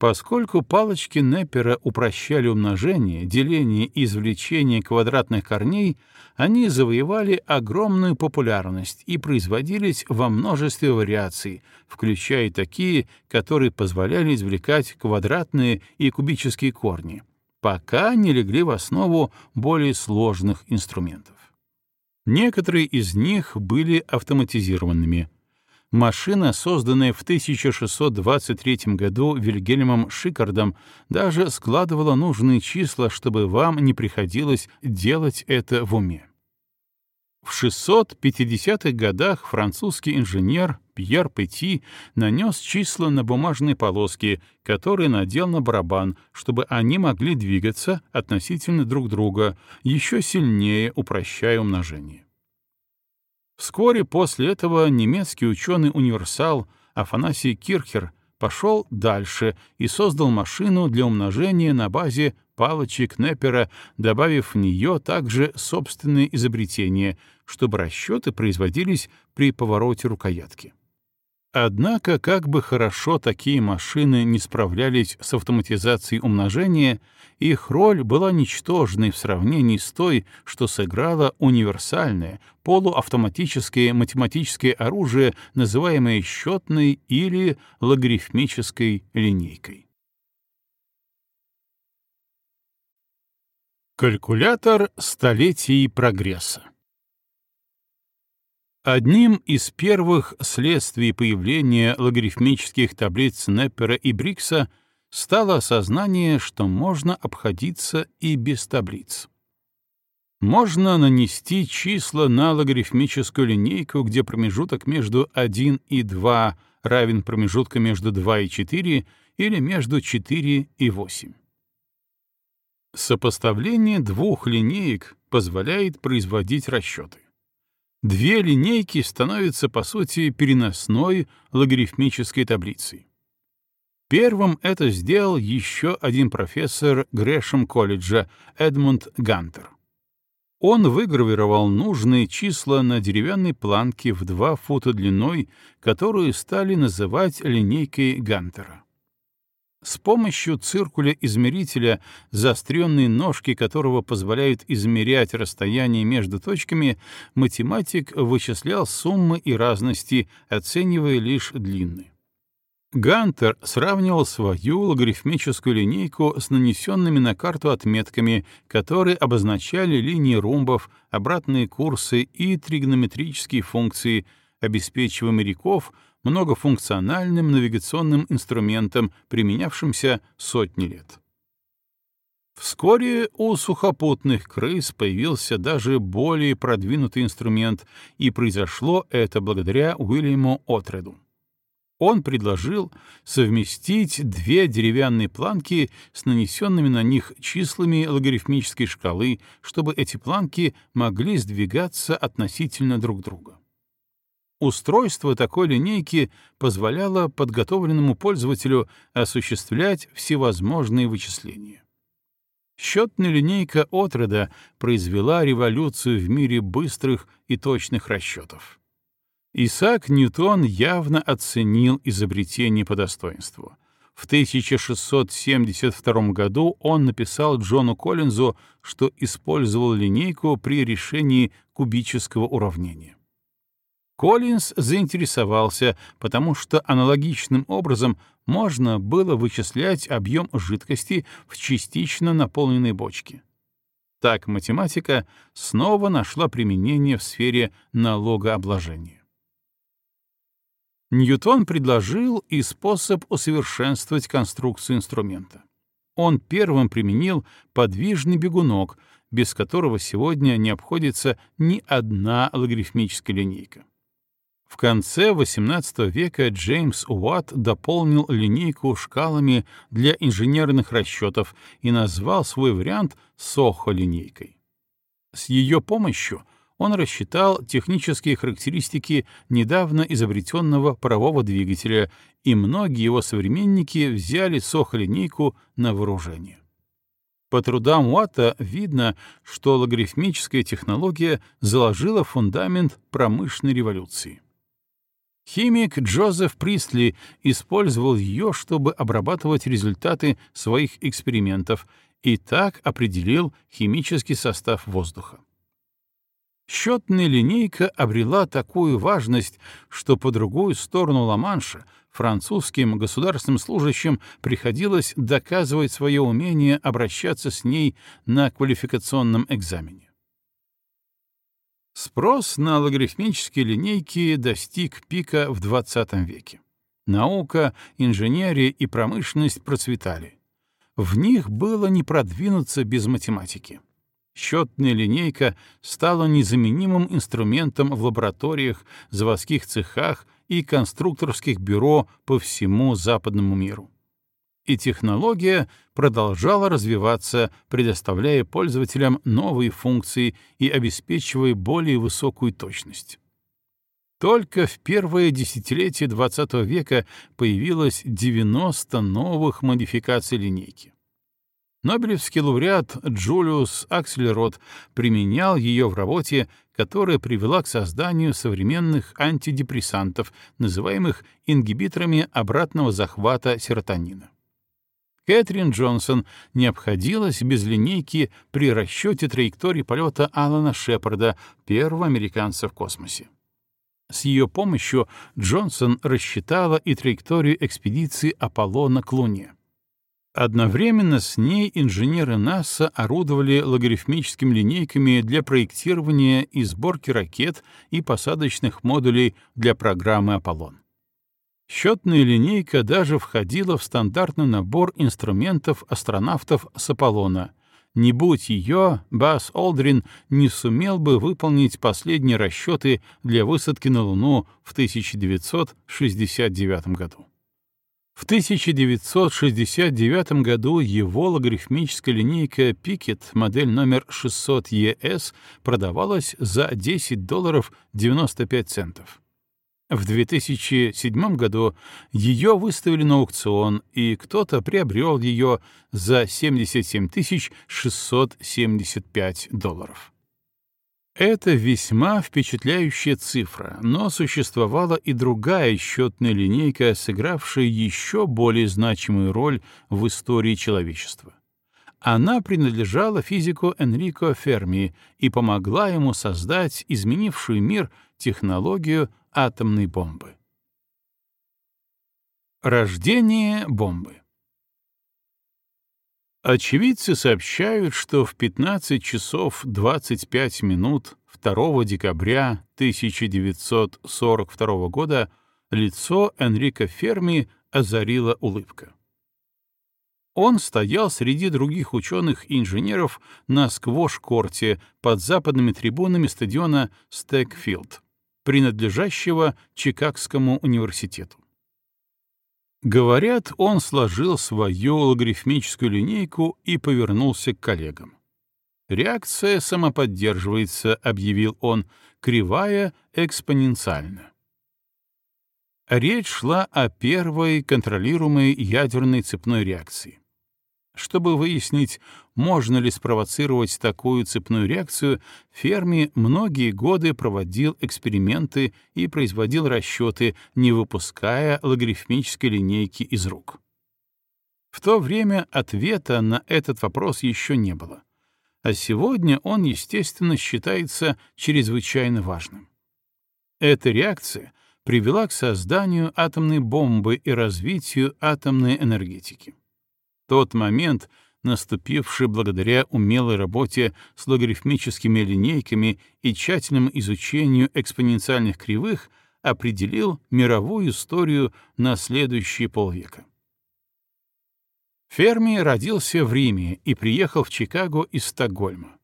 Поскольку палочки Неппера упрощали умножение, деление и извлечение квадратных корней, они завоевали огромную популярность и производились во множестве вариаций, включая такие, которые позволяли извлекать квадратные и кубические корни, пока не легли в основу более сложных инструментов. Некоторые из них были автоматизированными, Машина, созданная в 1623 году Вильгельмом Шикардом, даже складывала нужные числа, чтобы вам не приходилось делать это в уме. В 650-х годах французский инженер Пьер Пети нанес числа на бумажные полоски, которые надел на барабан, чтобы они могли двигаться относительно друг друга, еще сильнее упрощая умножение. Вскоре после этого немецкий ученый-универсал Афанасий Кирхер пошел дальше и создал машину для умножения на базе палочек Неппера, добавив в нее также собственные изобретения, чтобы расчеты производились при повороте рукоятки. Однако, как бы хорошо такие машины не справлялись с автоматизацией умножения, их роль была ничтожной в сравнении с той, что сыграло универсальное, полуавтоматическое математическое оружие, называемое счетной или логарифмической линейкой. Калькулятор столетий прогресса Одним из первых следствий появления логарифмических таблиц Неппера и Брикса стало осознание, что можно обходиться и без таблиц. Можно нанести числа на логарифмическую линейку, где промежуток между 1 и 2 равен промежутку между 2 и 4 или между 4 и 8. Сопоставление двух линеек позволяет производить расчеты две линейки становятся, по сути, переносной логарифмической таблицей. Первым это сделал еще один профессор Грэшем колледжа Эдмунд Гантер. Он выгравировал нужные числа на деревянной планке в два фута длиной, которую стали называть линейкой Гантера. С помощью циркуля-измерителя, заостренные ножки которого позволяют измерять расстояние между точками, математик вычислял суммы и разности, оценивая лишь длины. Гантер сравнивал свою логарифмическую линейку с нанесенными на карту отметками, которые обозначали линии ромбов, обратные курсы и тригонометрические функции, обеспечивая моряков многофункциональным навигационным инструментом, применявшимся сотни лет. Вскоре у сухопутных крыс появился даже более продвинутый инструмент, и произошло это благодаря Уильяму Отреду. он предложил совместить две деревянные планки с нанесенными на них числами логарифмической шкалы, чтобы эти планки могли сдвигаться относительно друг друга. Устройство такой линейки позволяло подготовленному пользователю осуществлять всевозможные вычисления. Счетная линейка Отрода произвела революцию в мире быстрых и точных расчетов. Исаак Ньютон явно оценил изобретение по достоинству. В 1672 году он написал Джону Коллинзу, что использовал линейку при решении кубического уравнения. Коллинз заинтересовался, потому что аналогичным образом можно было вычислять объем жидкости в частично наполненной бочке. Так математика снова нашла применение в сфере налогообложения. Ньютон предложил и способ усовершенствовать конструкцию инструмента. Он первым применил подвижный бегунок, без которого сегодня не обходится ни одна логарифмическая линейка. В конце XVIII века Джеймс Уатт дополнил линейку шкалами для инженерных расчетов и назвал свой вариант Сохо-линейкой. С ее помощью он рассчитал технические характеристики недавно изобретенного парового двигателя, и многие его современники взяли Сохо-линейку на вооружение. По трудам Уатта видно, что логарифмическая технология заложила фундамент промышленной революции. Химик Джозеф Присли использовал ее, чтобы обрабатывать результаты своих экспериментов и так определил химический состав воздуха. Счетная линейка обрела такую важность, что по другую сторону Ла-Манша французским государственным служащим приходилось доказывать свое умение обращаться с ней на квалификационном экзамене. Спрос на логарифмические линейки достиг пика в XX веке. Наука, инженерия и промышленность процветали. В них было не продвинуться без математики. Счетная линейка стала незаменимым инструментом в лабораториях, заводских цехах и конструкторских бюро по всему западному миру и технология продолжала развиваться, предоставляя пользователям новые функции и обеспечивая более высокую точность. Только в первое десятилетие XX века появилось 90 новых модификаций линейки. Нобелевский лауреат Джулиус Аксельрод применял ее в работе, которая привела к созданию современных антидепрессантов, называемых ингибиторами обратного захвата серотонина. Кэтрин Джонсон не обходилась без линейки при расчете траектории полета Алана Шепарда, первого американца в космосе. С ее помощью Джонсон рассчитала и траекторию экспедиции Аполлона к Луне. Одновременно с ней инженеры НАСА орудовали логарифмическими линейками для проектирования и сборки ракет и посадочных модулей для программы «Аполлон». Счетная линейка даже входила в стандартный набор инструментов астронавтов с Аполлона. Не будь ее, Бас Олдрин не сумел бы выполнить последние расчеты для высадки на Луну в 1969 году. В 1969 году его логарифмическая линейка Pickett, модель номер 600 ES, продавалась за 10 долларов 95 центов. В 2007 году ее выставили на аукцион, и кто-то приобрел ее за 77 675 долларов. Это весьма впечатляющая цифра, но существовала и другая счетная линейка, сыгравшая еще более значимую роль в истории человечества. Она принадлежала физику Энрико Ферми и помогла ему создать изменившую мир технологию атомной бомбы. Рождение бомбы Очевидцы сообщают, что в 15 часов 25 минут 2 декабря 1942 года лицо Энрико Ферми озарила улыбка. Он стоял среди других ученых и инженеров на сквош-корте под западными трибунами стадиона Стекфилд принадлежащего Чикагскому университету. Говорят, он сложил свою логарифмическую линейку и повернулся к коллегам. «Реакция самоподдерживается», — объявил он, — «кривая экспоненциально». Речь шла о первой контролируемой ядерной цепной реакции. Чтобы выяснить, можно ли спровоцировать такую цепную реакцию, Ферми многие годы проводил эксперименты и производил расчеты, не выпуская логарифмической линейки из рук. В то время ответа на этот вопрос еще не было, а сегодня он, естественно, считается чрезвычайно важным. Эта реакция привела к созданию атомной бомбы и развитию атомной энергетики. Тот момент, наступивший благодаря умелой работе с логарифмическими линейками и тщательному изучению экспоненциальных кривых, определил мировую историю на следующие полвека. Ферми родился в Риме и приехал в Чикаго из Стокгольма.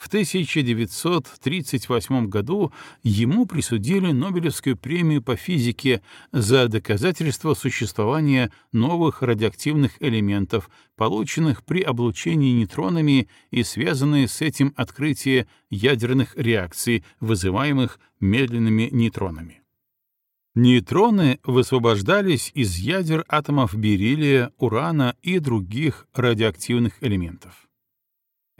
В 1938 году ему присудили Нобелевскую премию по физике за доказательство существования новых радиоактивных элементов, полученных при облучении нейтронами и связанные с этим открытие ядерных реакций, вызываемых медленными нейтронами. Нейтроны высвобождались из ядер атомов бериллия, урана и других радиоактивных элементов.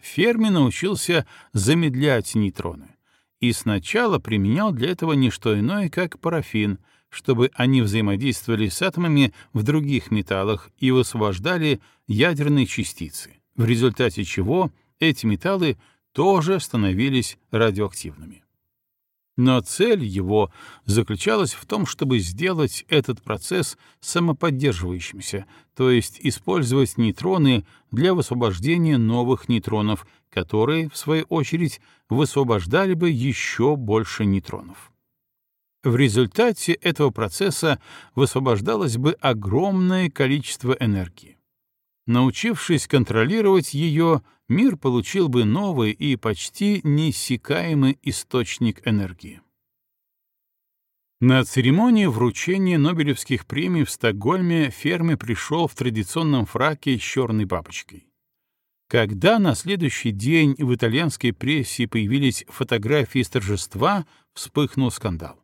Ферми научился замедлять нейтроны и сначала применял для этого не что иное, как парафин, чтобы они взаимодействовали с атомами в других металлах и высвобождали ядерные частицы, в результате чего эти металлы тоже становились радиоактивными. Но цель его заключалась в том, чтобы сделать этот процесс самоподдерживающимся, то есть использовать нейтроны для высвобождения новых нейтронов, которые, в свою очередь, высвобождали бы еще больше нейтронов. В результате этого процесса высвобождалось бы огромное количество энергии. Научившись контролировать ее, мир получил бы новый и почти неиссякаемый источник энергии. На церемонии вручения Нобелевских премий в Стокгольме Ферми пришел в традиционном фраке с черной бабочкой. Когда на следующий день в итальянской прессе появились фотографии с торжества, вспыхнул скандал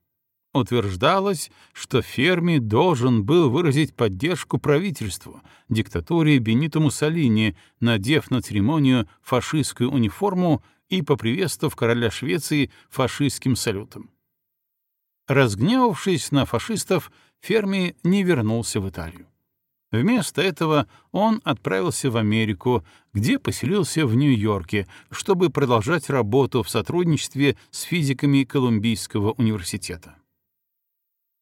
утверждалось, что Ферми должен был выразить поддержку правительству, диктатуре Бенито Муссолини, надев на церемонию фашистскую униформу и поприветствовав короля Швеции фашистским салютом. Разгневавшись на фашистов, Ферми не вернулся в Италию. Вместо этого он отправился в Америку, где поселился в Нью-Йорке, чтобы продолжать работу в сотрудничестве с физиками Колумбийского университета.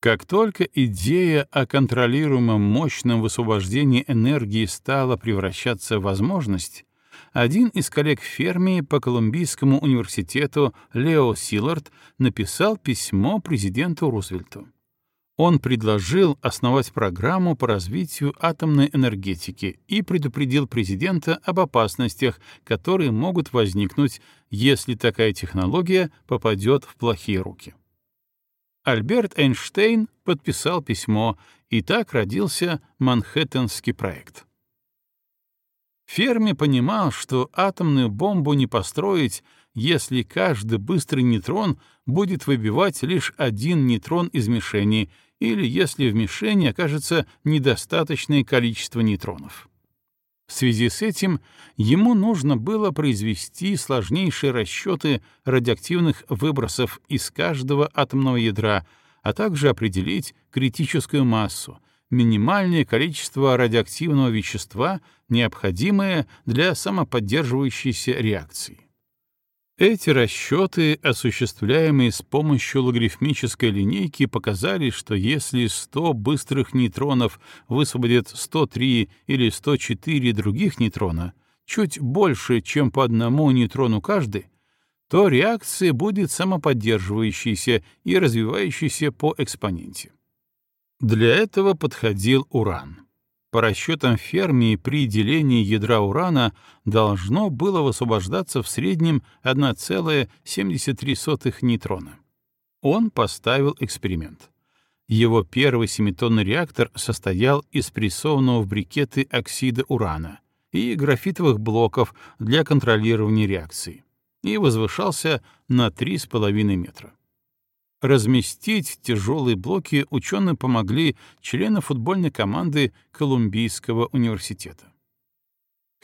Как только идея о контролируемом мощном высвобождении энергии стала превращаться в возможность, один из коллег Ферми по Колумбийскому университету Лео Силард написал письмо президенту Рузвельту. Он предложил основать программу по развитию атомной энергетики и предупредил президента об опасностях, которые могут возникнуть, если такая технология попадет в плохие руки. Альберт Эйнштейн подписал письмо, и так родился Манхэттенский проект. Ферми понимал, что атомную бомбу не построить, если каждый быстрый нейтрон будет выбивать лишь один нейтрон из мишени или если в мишени окажется недостаточное количество нейтронов. В связи с этим ему нужно было произвести сложнейшие расчеты радиоактивных выбросов из каждого атомного ядра, а также определить критическую массу, минимальное количество радиоактивного вещества, необходимое для самоподдерживающейся реакции. Эти расчеты, осуществляемые с помощью логарифмической линейки, показали, что если 100 быстрых нейтронов высвободят 103 или 104 других нейтрона, чуть больше, чем по одному нейтрону каждый, то реакция будет самоподдерживающейся и развивающейся по экспоненте. Для этого подходил уран. По расчетам Ферми, при делении ядра урана должно было высвобождаться в среднем 1,73 нейтрона. Он поставил эксперимент. Его первый семитонный реактор состоял из прессованного в брикеты оксида урана и графитовых блоков для контролирования реакции и возвышался на 3,5 метра. Разместить тяжелые блоки ученые помогли члены футбольной команды Колумбийского университета.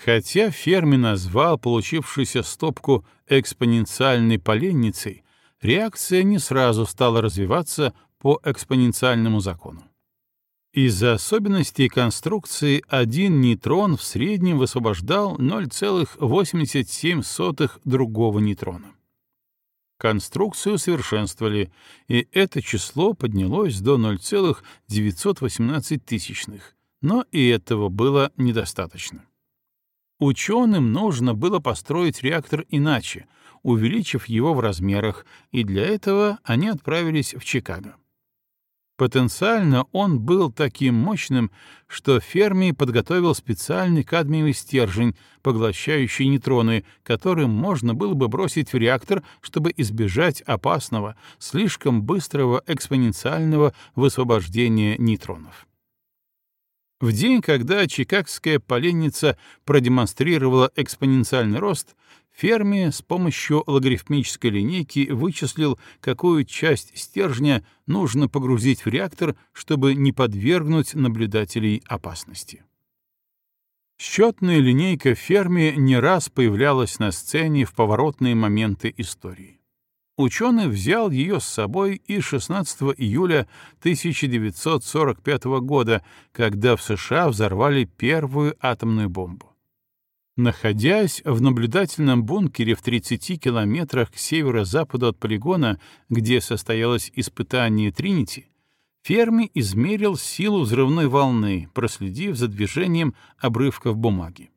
Хотя Ферми назвал получившуюся стопку экспоненциальной поленницей, реакция не сразу стала развиваться по экспоненциальному закону. Из-за особенностей конструкции один нейтрон в среднем высвобождал 0,87 другого нейтрона. Конструкцию совершенствовали, и это число поднялось до 0,918, тысячных, но и этого было недостаточно. Ученым нужно было построить реактор иначе, увеличив его в размерах, и для этого они отправились в Чикаго. Потенциально он был таким мощным, что Ферми подготовил специальный кадмиевый стержень, поглощающий нейтроны, которым можно было бы бросить в реактор, чтобы избежать опасного, слишком быстрого экспоненциального высвобождения нейтронов. В день, когда чикагская поленница продемонстрировала экспоненциальный рост, Ферми с помощью логарифмической линейки вычислил, какую часть стержня нужно погрузить в реактор, чтобы не подвергнуть наблюдателей опасности. Счетная линейка Ферми не раз появлялась на сцене в поворотные моменты истории ученый взял ее с собой и 16 июля 1945 года, когда в США взорвали первую атомную бомбу. Находясь в наблюдательном бункере в 30 километрах к северо-западу от полигона, где состоялось испытание Тринити, Ферми измерил силу взрывной волны, проследив за движением обрывков бумаги.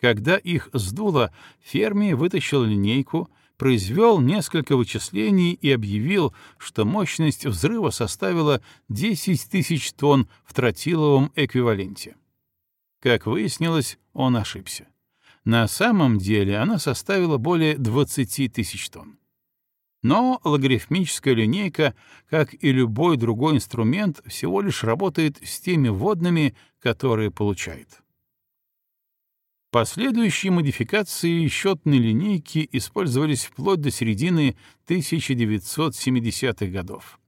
Когда их сдуло, Ферми вытащил линейку, произвел несколько вычислений и объявил, что мощность взрыва составила 10 тысяч тонн в тротиловом эквиваленте. Как выяснилось, он ошибся. На самом деле она составила более 20 тысяч тонн. Но логарифмическая линейка, как и любой другой инструмент, всего лишь работает с теми вводными, которые получает. Последующие модификации счетной линейки использовались вплоть до середины 1970-х годов.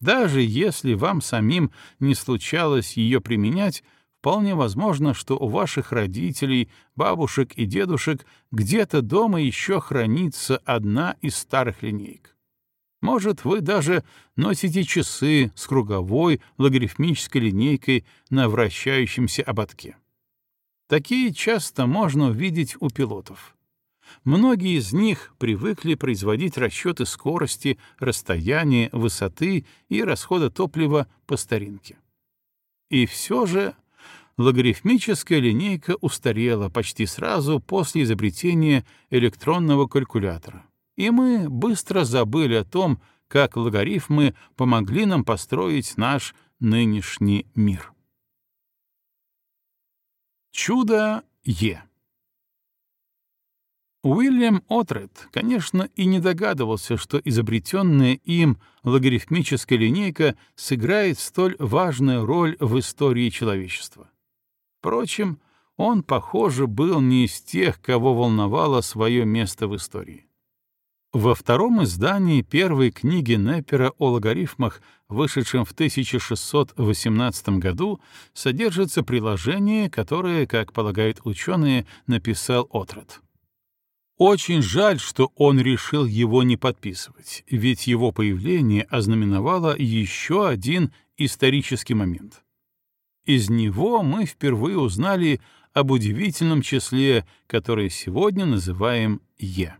Даже если вам самим не случалось ее применять, вполне возможно, что у ваших родителей, бабушек и дедушек где-то дома еще хранится одна из старых линеек. Может, вы даже носите часы с круговой логарифмической линейкой на вращающемся ободке. Такие часто можно увидеть у пилотов. Многие из них привыкли производить расчеты скорости, расстояния, высоты и расхода топлива по старинке. И все же логарифмическая линейка устарела почти сразу после изобретения электронного калькулятора, и мы быстро забыли о том, как логарифмы помогли нам построить наш нынешний мир. Чудо Е. Уильям Отред, конечно, и не догадывался, что изобретенная им логарифмическая линейка сыграет столь важную роль в истории человечества. Впрочем, он, похоже, был не из тех, кого волновало свое место в истории. Во втором издании первой книги Неппера о логарифмах, вышедшем в 1618 году, содержится приложение, которое, как полагают ученые, написал Отрад. Очень жаль, что он решил его не подписывать, ведь его появление ознаменовало еще один исторический момент. Из него мы впервые узнали об удивительном числе, которое сегодня называем «Е».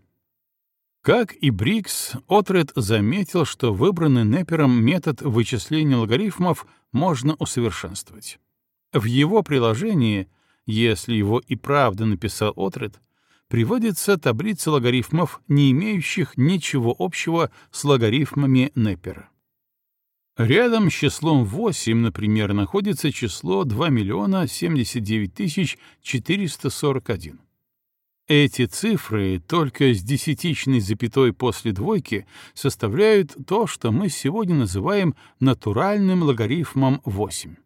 Как и Брикс, Отред заметил, что выбранный Неппером метод вычисления логарифмов можно усовершенствовать. В его приложении, если его и правда написал Отред, приводится таблица логарифмов, не имеющих ничего общего с логарифмами Неппера. Рядом с числом 8, например, находится число 2 миллиона 79 тысяч 441. Эти цифры только с десятичной запятой после двойки составляют то, что мы сегодня называем натуральным логарифмом 8.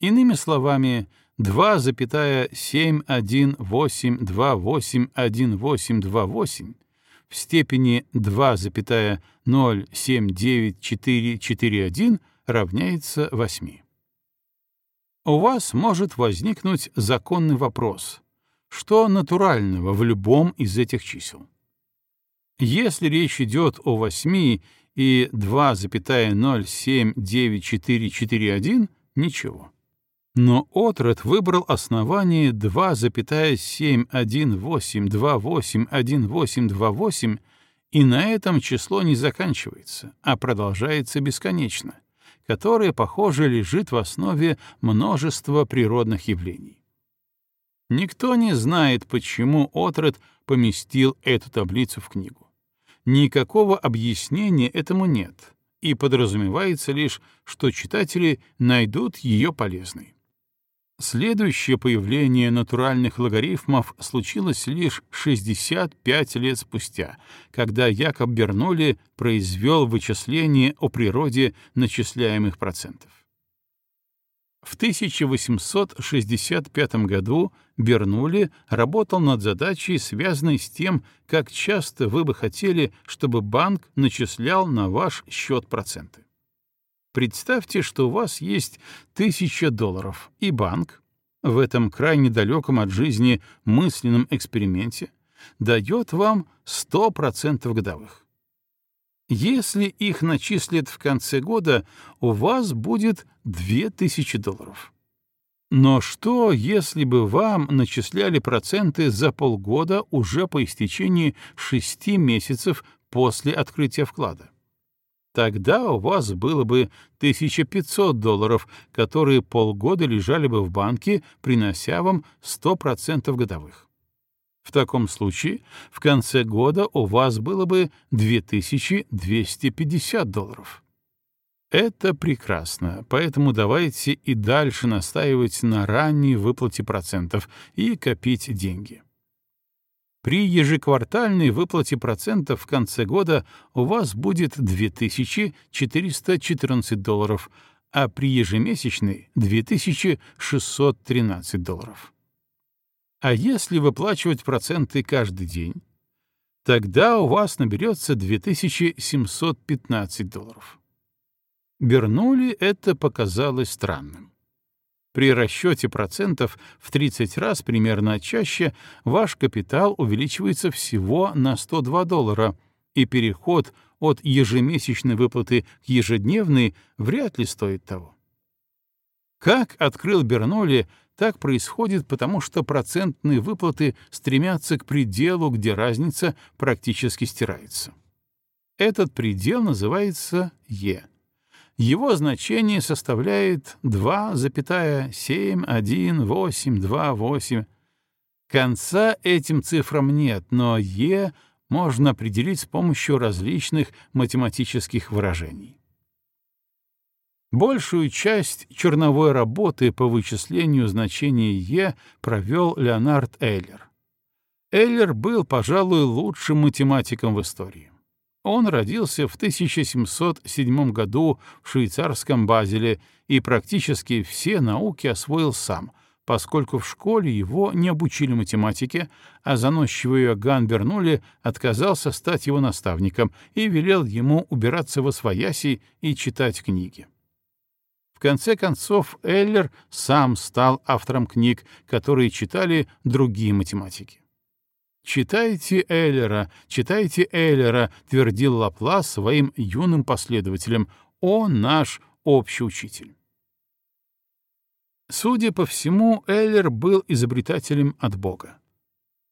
Иными словами, 2,7188281828 в степени 2,079441 равняется 8. У вас может возникнуть законный вопрос — что натурального в любом из этих чисел? Если речь идет о 8 и 2,079441, ничего. Но Отрод выбрал основание 2,7188281828, и на этом число не заканчивается, а продолжается бесконечно, которое, похоже, лежит в основе множества природных явлений. Никто не знает, почему Отред поместил эту таблицу в книгу. Никакого объяснения этому нет, и подразумевается лишь, что читатели найдут ее полезной. Следующее появление натуральных логарифмов случилось лишь 65 лет спустя, когда Якоб Бернулли произвел вычисление о природе начисляемых процентов. В 1865 году Бернули работал над задачей, связанной с тем, как часто вы бы хотели, чтобы банк начислял на ваш счет проценты. Представьте, что у вас есть тысяча долларов, и банк в этом крайне далеком от жизни мысленном эксперименте дает вам 100% годовых. Если их начислят в конце года, у вас будет 2000 долларов. Но что, если бы вам начисляли проценты за полгода уже по истечении 6 месяцев после открытия вклада? Тогда у вас было бы 1500 долларов, которые полгода лежали бы в банке, принося вам 100% годовых. В таком случае в конце года у вас было бы 2250 долларов. Это прекрасно, поэтому давайте и дальше настаивать на ранней выплате процентов и копить деньги. При ежеквартальной выплате процентов в конце года у вас будет 2414 долларов, а при ежемесячной — 2613 долларов. А если выплачивать проценты каждый день, тогда у вас наберется 2715 долларов. Бернули это показалось странным. При расчете процентов в 30 раз примерно чаще ваш капитал увеличивается всего на 102 доллара, и переход от ежемесячной выплаты к ежедневной вряд ли стоит того. Как открыл Берноли, так происходит потому, что процентные выплаты стремятся к пределу, где разница практически стирается. Этот предел называется Е. Его значение составляет 2,712828. Конца этим цифрам нет, но Е можно определить с помощью различных математических выражений. Большую часть черновой работы по вычислению значения Е провел Леонард Эйлер. Эйлер был, пожалуй, лучшим математиком в истории. Он родился в 1707 году в швейцарском Базеле и практически все науки освоил сам, поскольку в школе его не обучили математике, а заносчивый Иоганн Бернули отказался стать его наставником и велел ему убираться во свояси и читать книги. В конце концов, Эллер сам стал автором книг, которые читали другие математики. «Читайте Эллера, читайте Эллера», — твердил Лаплас своим юным последователям, «он наш общий учитель». Судя по всему, Эллер был изобретателем от Бога.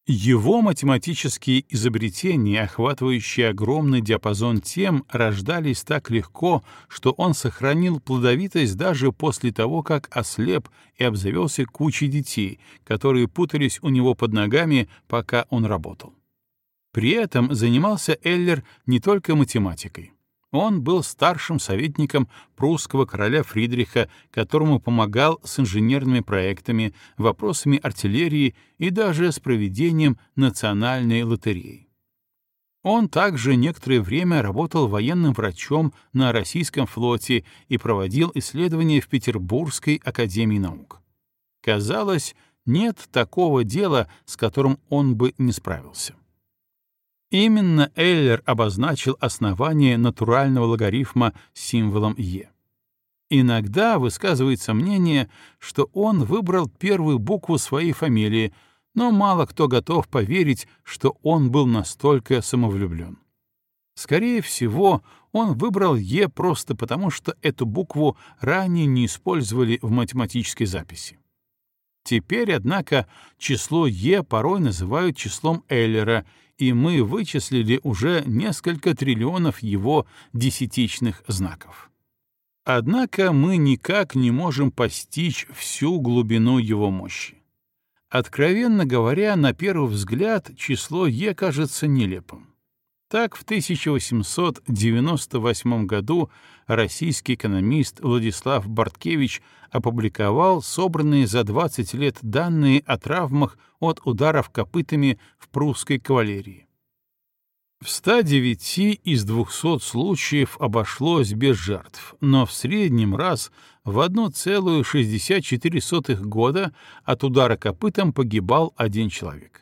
Его математические изобретения, охватывающие огромный диапазон тем, рождались так легко, что он сохранил плодовитость даже после того, как ослеп и обзавелся кучей детей, которые путались у него под ногами, пока он работал. При этом занимался Эллер не только математикой. Он был старшим советником прусского короля Фридриха, которому помогал с инженерными проектами, вопросами артиллерии и даже с проведением национальной лотереи. Он также некоторое время работал военным врачом на российском флоте и проводил исследования в Петербургской академии наук. Казалось, нет такого дела, с которым он бы не справился. Именно Эйлер обозначил основание натурального логарифма символом «е». Иногда высказывается мнение, что он выбрал первую букву своей фамилии, но мало кто готов поверить, что он был настолько самовлюблен. Скорее всего, он выбрал «е» просто потому, что эту букву ранее не использовали в математической записи. Теперь, однако, число «е» порой называют числом Эйлера, и мы вычислили уже несколько триллионов его десятичных знаков. Однако мы никак не можем постичь всю глубину его мощи. Откровенно говоря, на первый взгляд число «е» кажется нелепым. Так, в 1898 году российский экономист Владислав Барткевич опубликовал собранные за 20 лет данные о травмах от ударов копытами в прусской кавалерии. В 109 из 200 случаев обошлось без жертв, но в среднем раз в 1,64 года от удара копытом погибал один человек.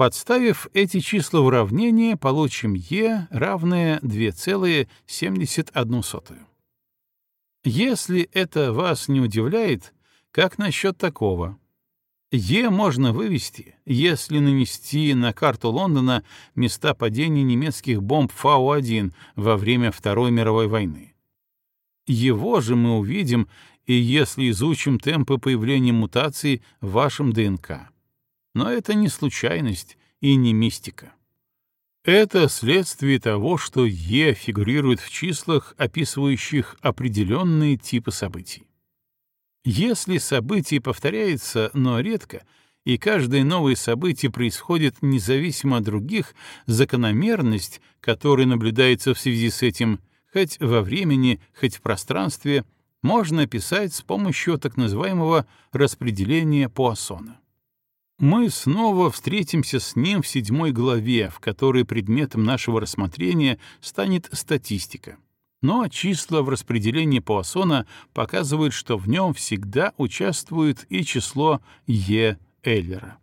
Подставив эти числа в уравнение, получим e равное 2,71. Если это вас не удивляет, как насчет такого? Е можно вывести, если нанести на карту Лондона места падения немецких бомб Фау-1 во время Второй мировой войны. Его же мы увидим, и если изучим темпы появления мутаций в вашем ДНК. Но это не случайность и не мистика. Это следствие того, что Е фигурирует в числах, описывающих определенные типы событий. Если событие повторяется, но редко, и каждое новое событие происходит независимо от других, закономерность, которая наблюдается в связи с этим, хоть во времени, хоть в пространстве, можно описать с помощью так называемого распределения Пуассона. Мы снова встретимся с ним в седьмой главе, в которой предметом нашего рассмотрения станет статистика. Но числа в распределении Пуассона показывают, что в нем всегда участвует и число Е. Эйлера.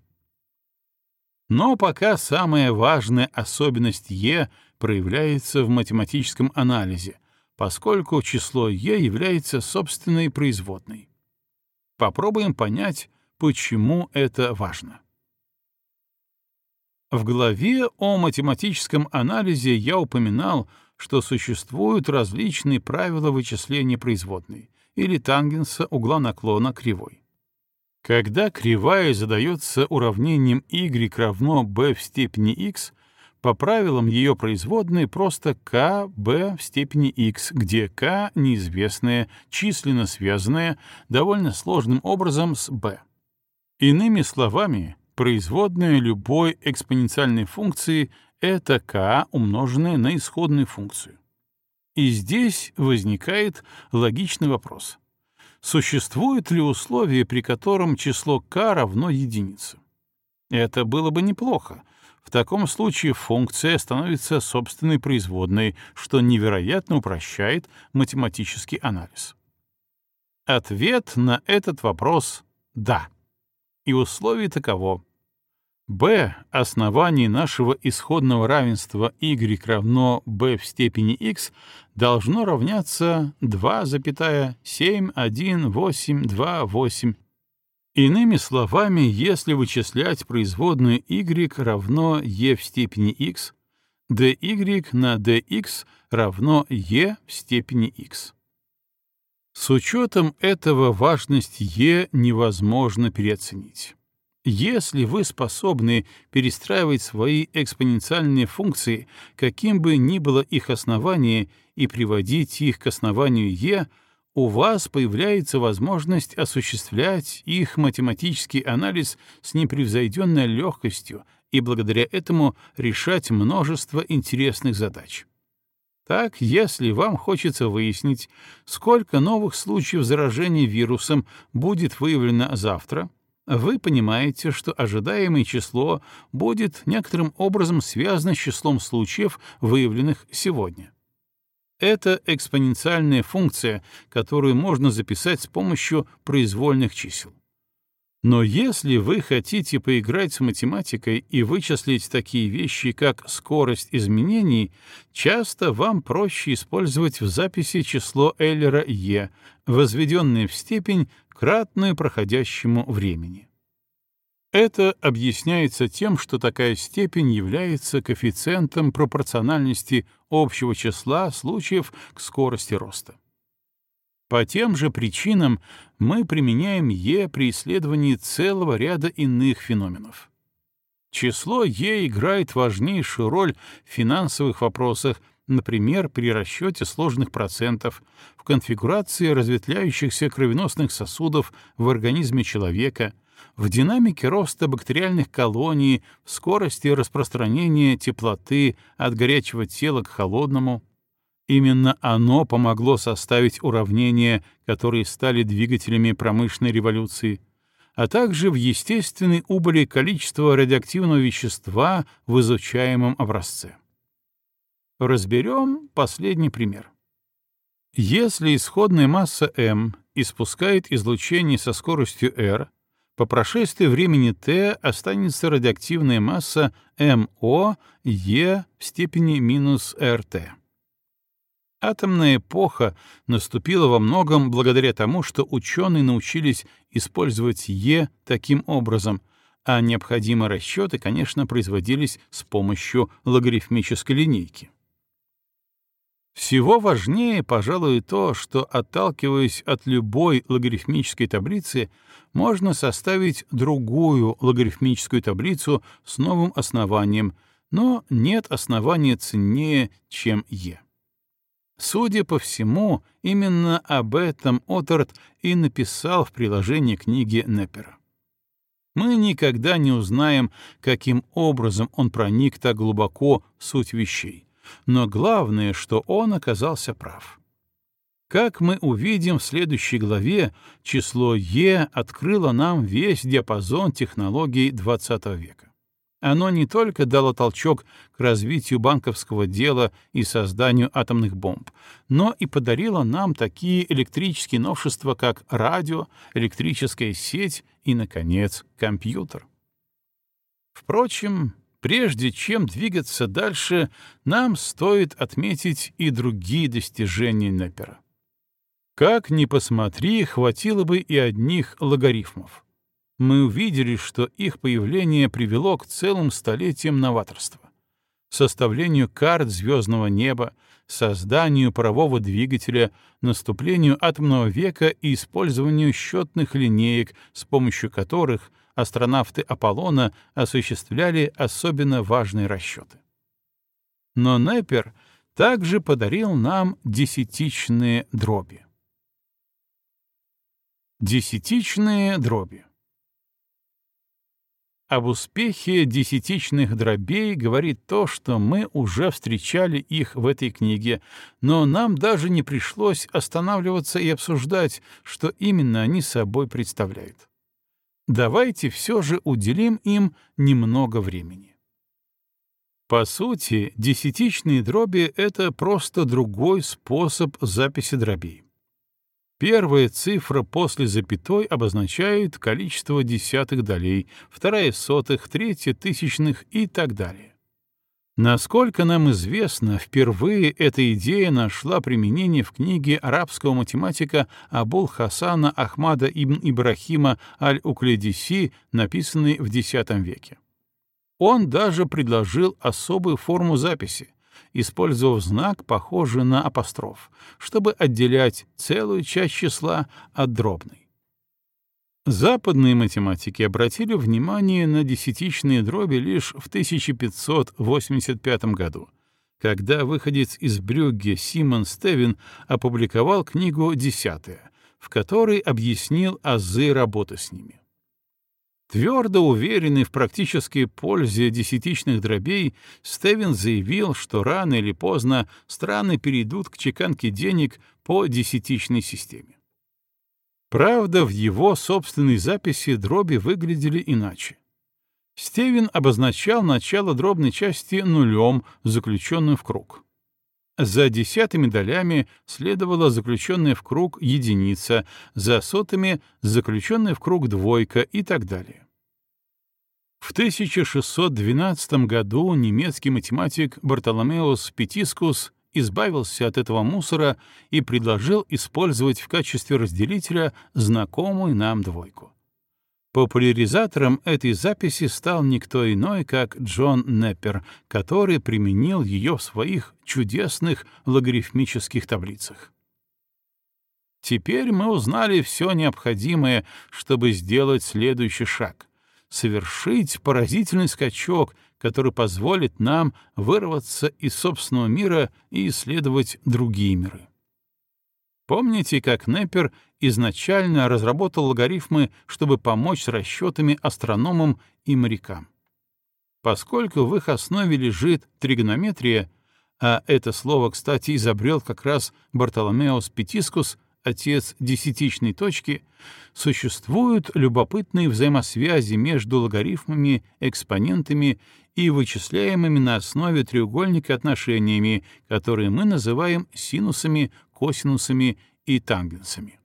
Но пока самая важная особенность Е проявляется в математическом анализе, поскольку число Е является собственной производной. Попробуем понять, Почему это важно? В главе о математическом анализе я упоминал, что существуют различные правила вычисления производной или тангенса угла наклона кривой. Когда кривая задается уравнением y равно b в степени x, по правилам ее производной просто k b в степени x, где k неизвестное, численно связанное довольно сложным образом с b. Иными словами, производная любой экспоненциальной функции — это k, умноженное на исходную функцию. И здесь возникает логичный вопрос. Существует ли условие, при котором число k равно единице? Это было бы неплохо. В таком случае функция становится собственной производной, что невероятно упрощает математический анализ. Ответ на этот вопрос — да и условие таково. b основание нашего исходного равенства y равно b в степени x должно равняться 2,7128. Иными словами, если вычислять производную y равно e в степени x, dy на dx равно e в степени x. С учетом этого важность Е невозможно переоценить. Если вы способны перестраивать свои экспоненциальные функции, каким бы ни было их основание, и приводить их к основанию Е, у вас появляется возможность осуществлять их математический анализ с непревзойденной легкостью и благодаря этому решать множество интересных задач. Так, если вам хочется выяснить, сколько новых случаев заражения вирусом будет выявлено завтра, вы понимаете, что ожидаемое число будет некоторым образом связано с числом случаев, выявленных сегодня. Это экспоненциальная функция, которую можно записать с помощью произвольных чисел. Но если вы хотите поиграть с математикой и вычислить такие вещи, как скорость изменений, часто вам проще использовать в записи число Эйлера e, возведенное в степень, кратную проходящему времени. Это объясняется тем, что такая степень является коэффициентом пропорциональности общего числа случаев к скорости роста. По тем же причинам мы применяем Е при исследовании целого ряда иных феноменов. Число Е играет важнейшую роль в финансовых вопросах, например, при расчете сложных процентов, в конфигурации разветвляющихся кровеносных сосудов в организме человека, в динамике роста бактериальных колоний, в скорости распространения теплоты от горячего тела к холодному, Именно оно помогло составить уравнения, которые стали двигателями промышленной революции, а также в естественной убыли количества радиоактивного вещества в изучаемом образце. Разберем последний пример. Если исходная масса m испускает излучение со скоростью r, по прошествии времени t останется радиоактивная масса МО e в степени минус RT. Атомная эпоха наступила во многом благодаря тому, что ученые научились использовать Е таким образом, а необходимые расчеты, конечно, производились с помощью логарифмической линейки. Всего важнее, пожалуй, то, что, отталкиваясь от любой логарифмической таблицы, можно составить другую логарифмическую таблицу с новым основанием, но нет основания ценнее, чем Е. Судя по всему, именно об этом Оттерт и написал в приложении книги Неппера. Мы никогда не узнаем, каким образом он проник так глубоко в суть вещей, но главное, что он оказался прав. Как мы увидим в следующей главе, число Е открыло нам весь диапазон технологий XX века. Оно не только дало толчок к развитию банковского дела и созданию атомных бомб, но и подарило нам такие электрические новшества, как радио, электрическая сеть и, наконец, компьютер. Впрочем, прежде чем двигаться дальше, нам стоит отметить и другие достижения Неппера. Как ни посмотри, хватило бы и одних логарифмов мы увидели, что их появление привело к целым столетиям новаторства. Составлению карт звездного неба, созданию парового двигателя, наступлению атомного века и использованию счетных линеек, с помощью которых астронавты Аполлона осуществляли особенно важные расчеты. Но Неппер также подарил нам десятичные дроби. Десятичные дроби. Об успехе десятичных дробей говорит то, что мы уже встречали их в этой книге, но нам даже не пришлось останавливаться и обсуждать, что именно они собой представляют. Давайте все же уделим им немного времени. По сути, десятичные дроби — это просто другой способ записи дробей. Первая цифра после запятой обозначает количество десятых долей, вторая — сотых, третья — тысячных и так далее. Насколько нам известно, впервые эта идея нашла применение в книге арабского математика Абул Хасана Ахмада ибн Ибрахима аль-Укледиси, написанной в X веке. Он даже предложил особую форму записи использовав знак, похожий на апостроф, чтобы отделять целую часть числа от дробной. Западные математики обратили внимание на десятичные дроби лишь в 1585 году, когда выходец из Брюгге Симон Стевин опубликовал книгу «Десятая», в которой объяснил азы работы с ними. Твердо уверенный в практической пользе десятичных дробей, Стевен заявил, что рано или поздно страны перейдут к чеканке денег по десятичной системе. Правда, в его собственной записи дроби выглядели иначе. Стевен обозначал начало дробной части нулем, заключенным в круг. За десятыми долями следовала заключенная в круг единица, за сотами — заключенная в круг двойка и так далее. В 1612 году немецкий математик Бартоломеус Петискус избавился от этого мусора и предложил использовать в качестве разделителя знакомую нам двойку. Популяризатором этой записи стал никто иной, как Джон Неппер, который применил ее в своих чудесных логарифмических таблицах. Теперь мы узнали все необходимое, чтобы сделать следующий шаг — совершить поразительный скачок, который позволит нам вырваться из собственного мира и исследовать другие миры. Помните, как Неппер изначально разработал логарифмы, чтобы помочь с расчетами астрономам и морякам? Поскольку в их основе лежит тригонометрия, а это слово, кстати, изобрел как раз Бартоломеос Петискус, отец десятичной точки, существуют любопытные взаимосвязи между логарифмами, экспонентами и вычисляемыми на основе треугольника отношениями, которые мы называем синусами, косинусами и тангенсами.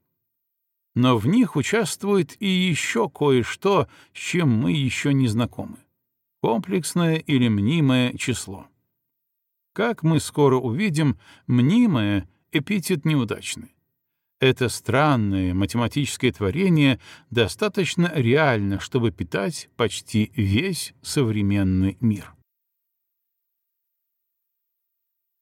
Но в них участвует и еще кое-что, с чем мы еще не знакомы. Комплексное или мнимое число. Как мы скоро увидим, мнимое — эпитет неудачный. Это странное математическое творение достаточно реально, чтобы питать почти весь современный мир.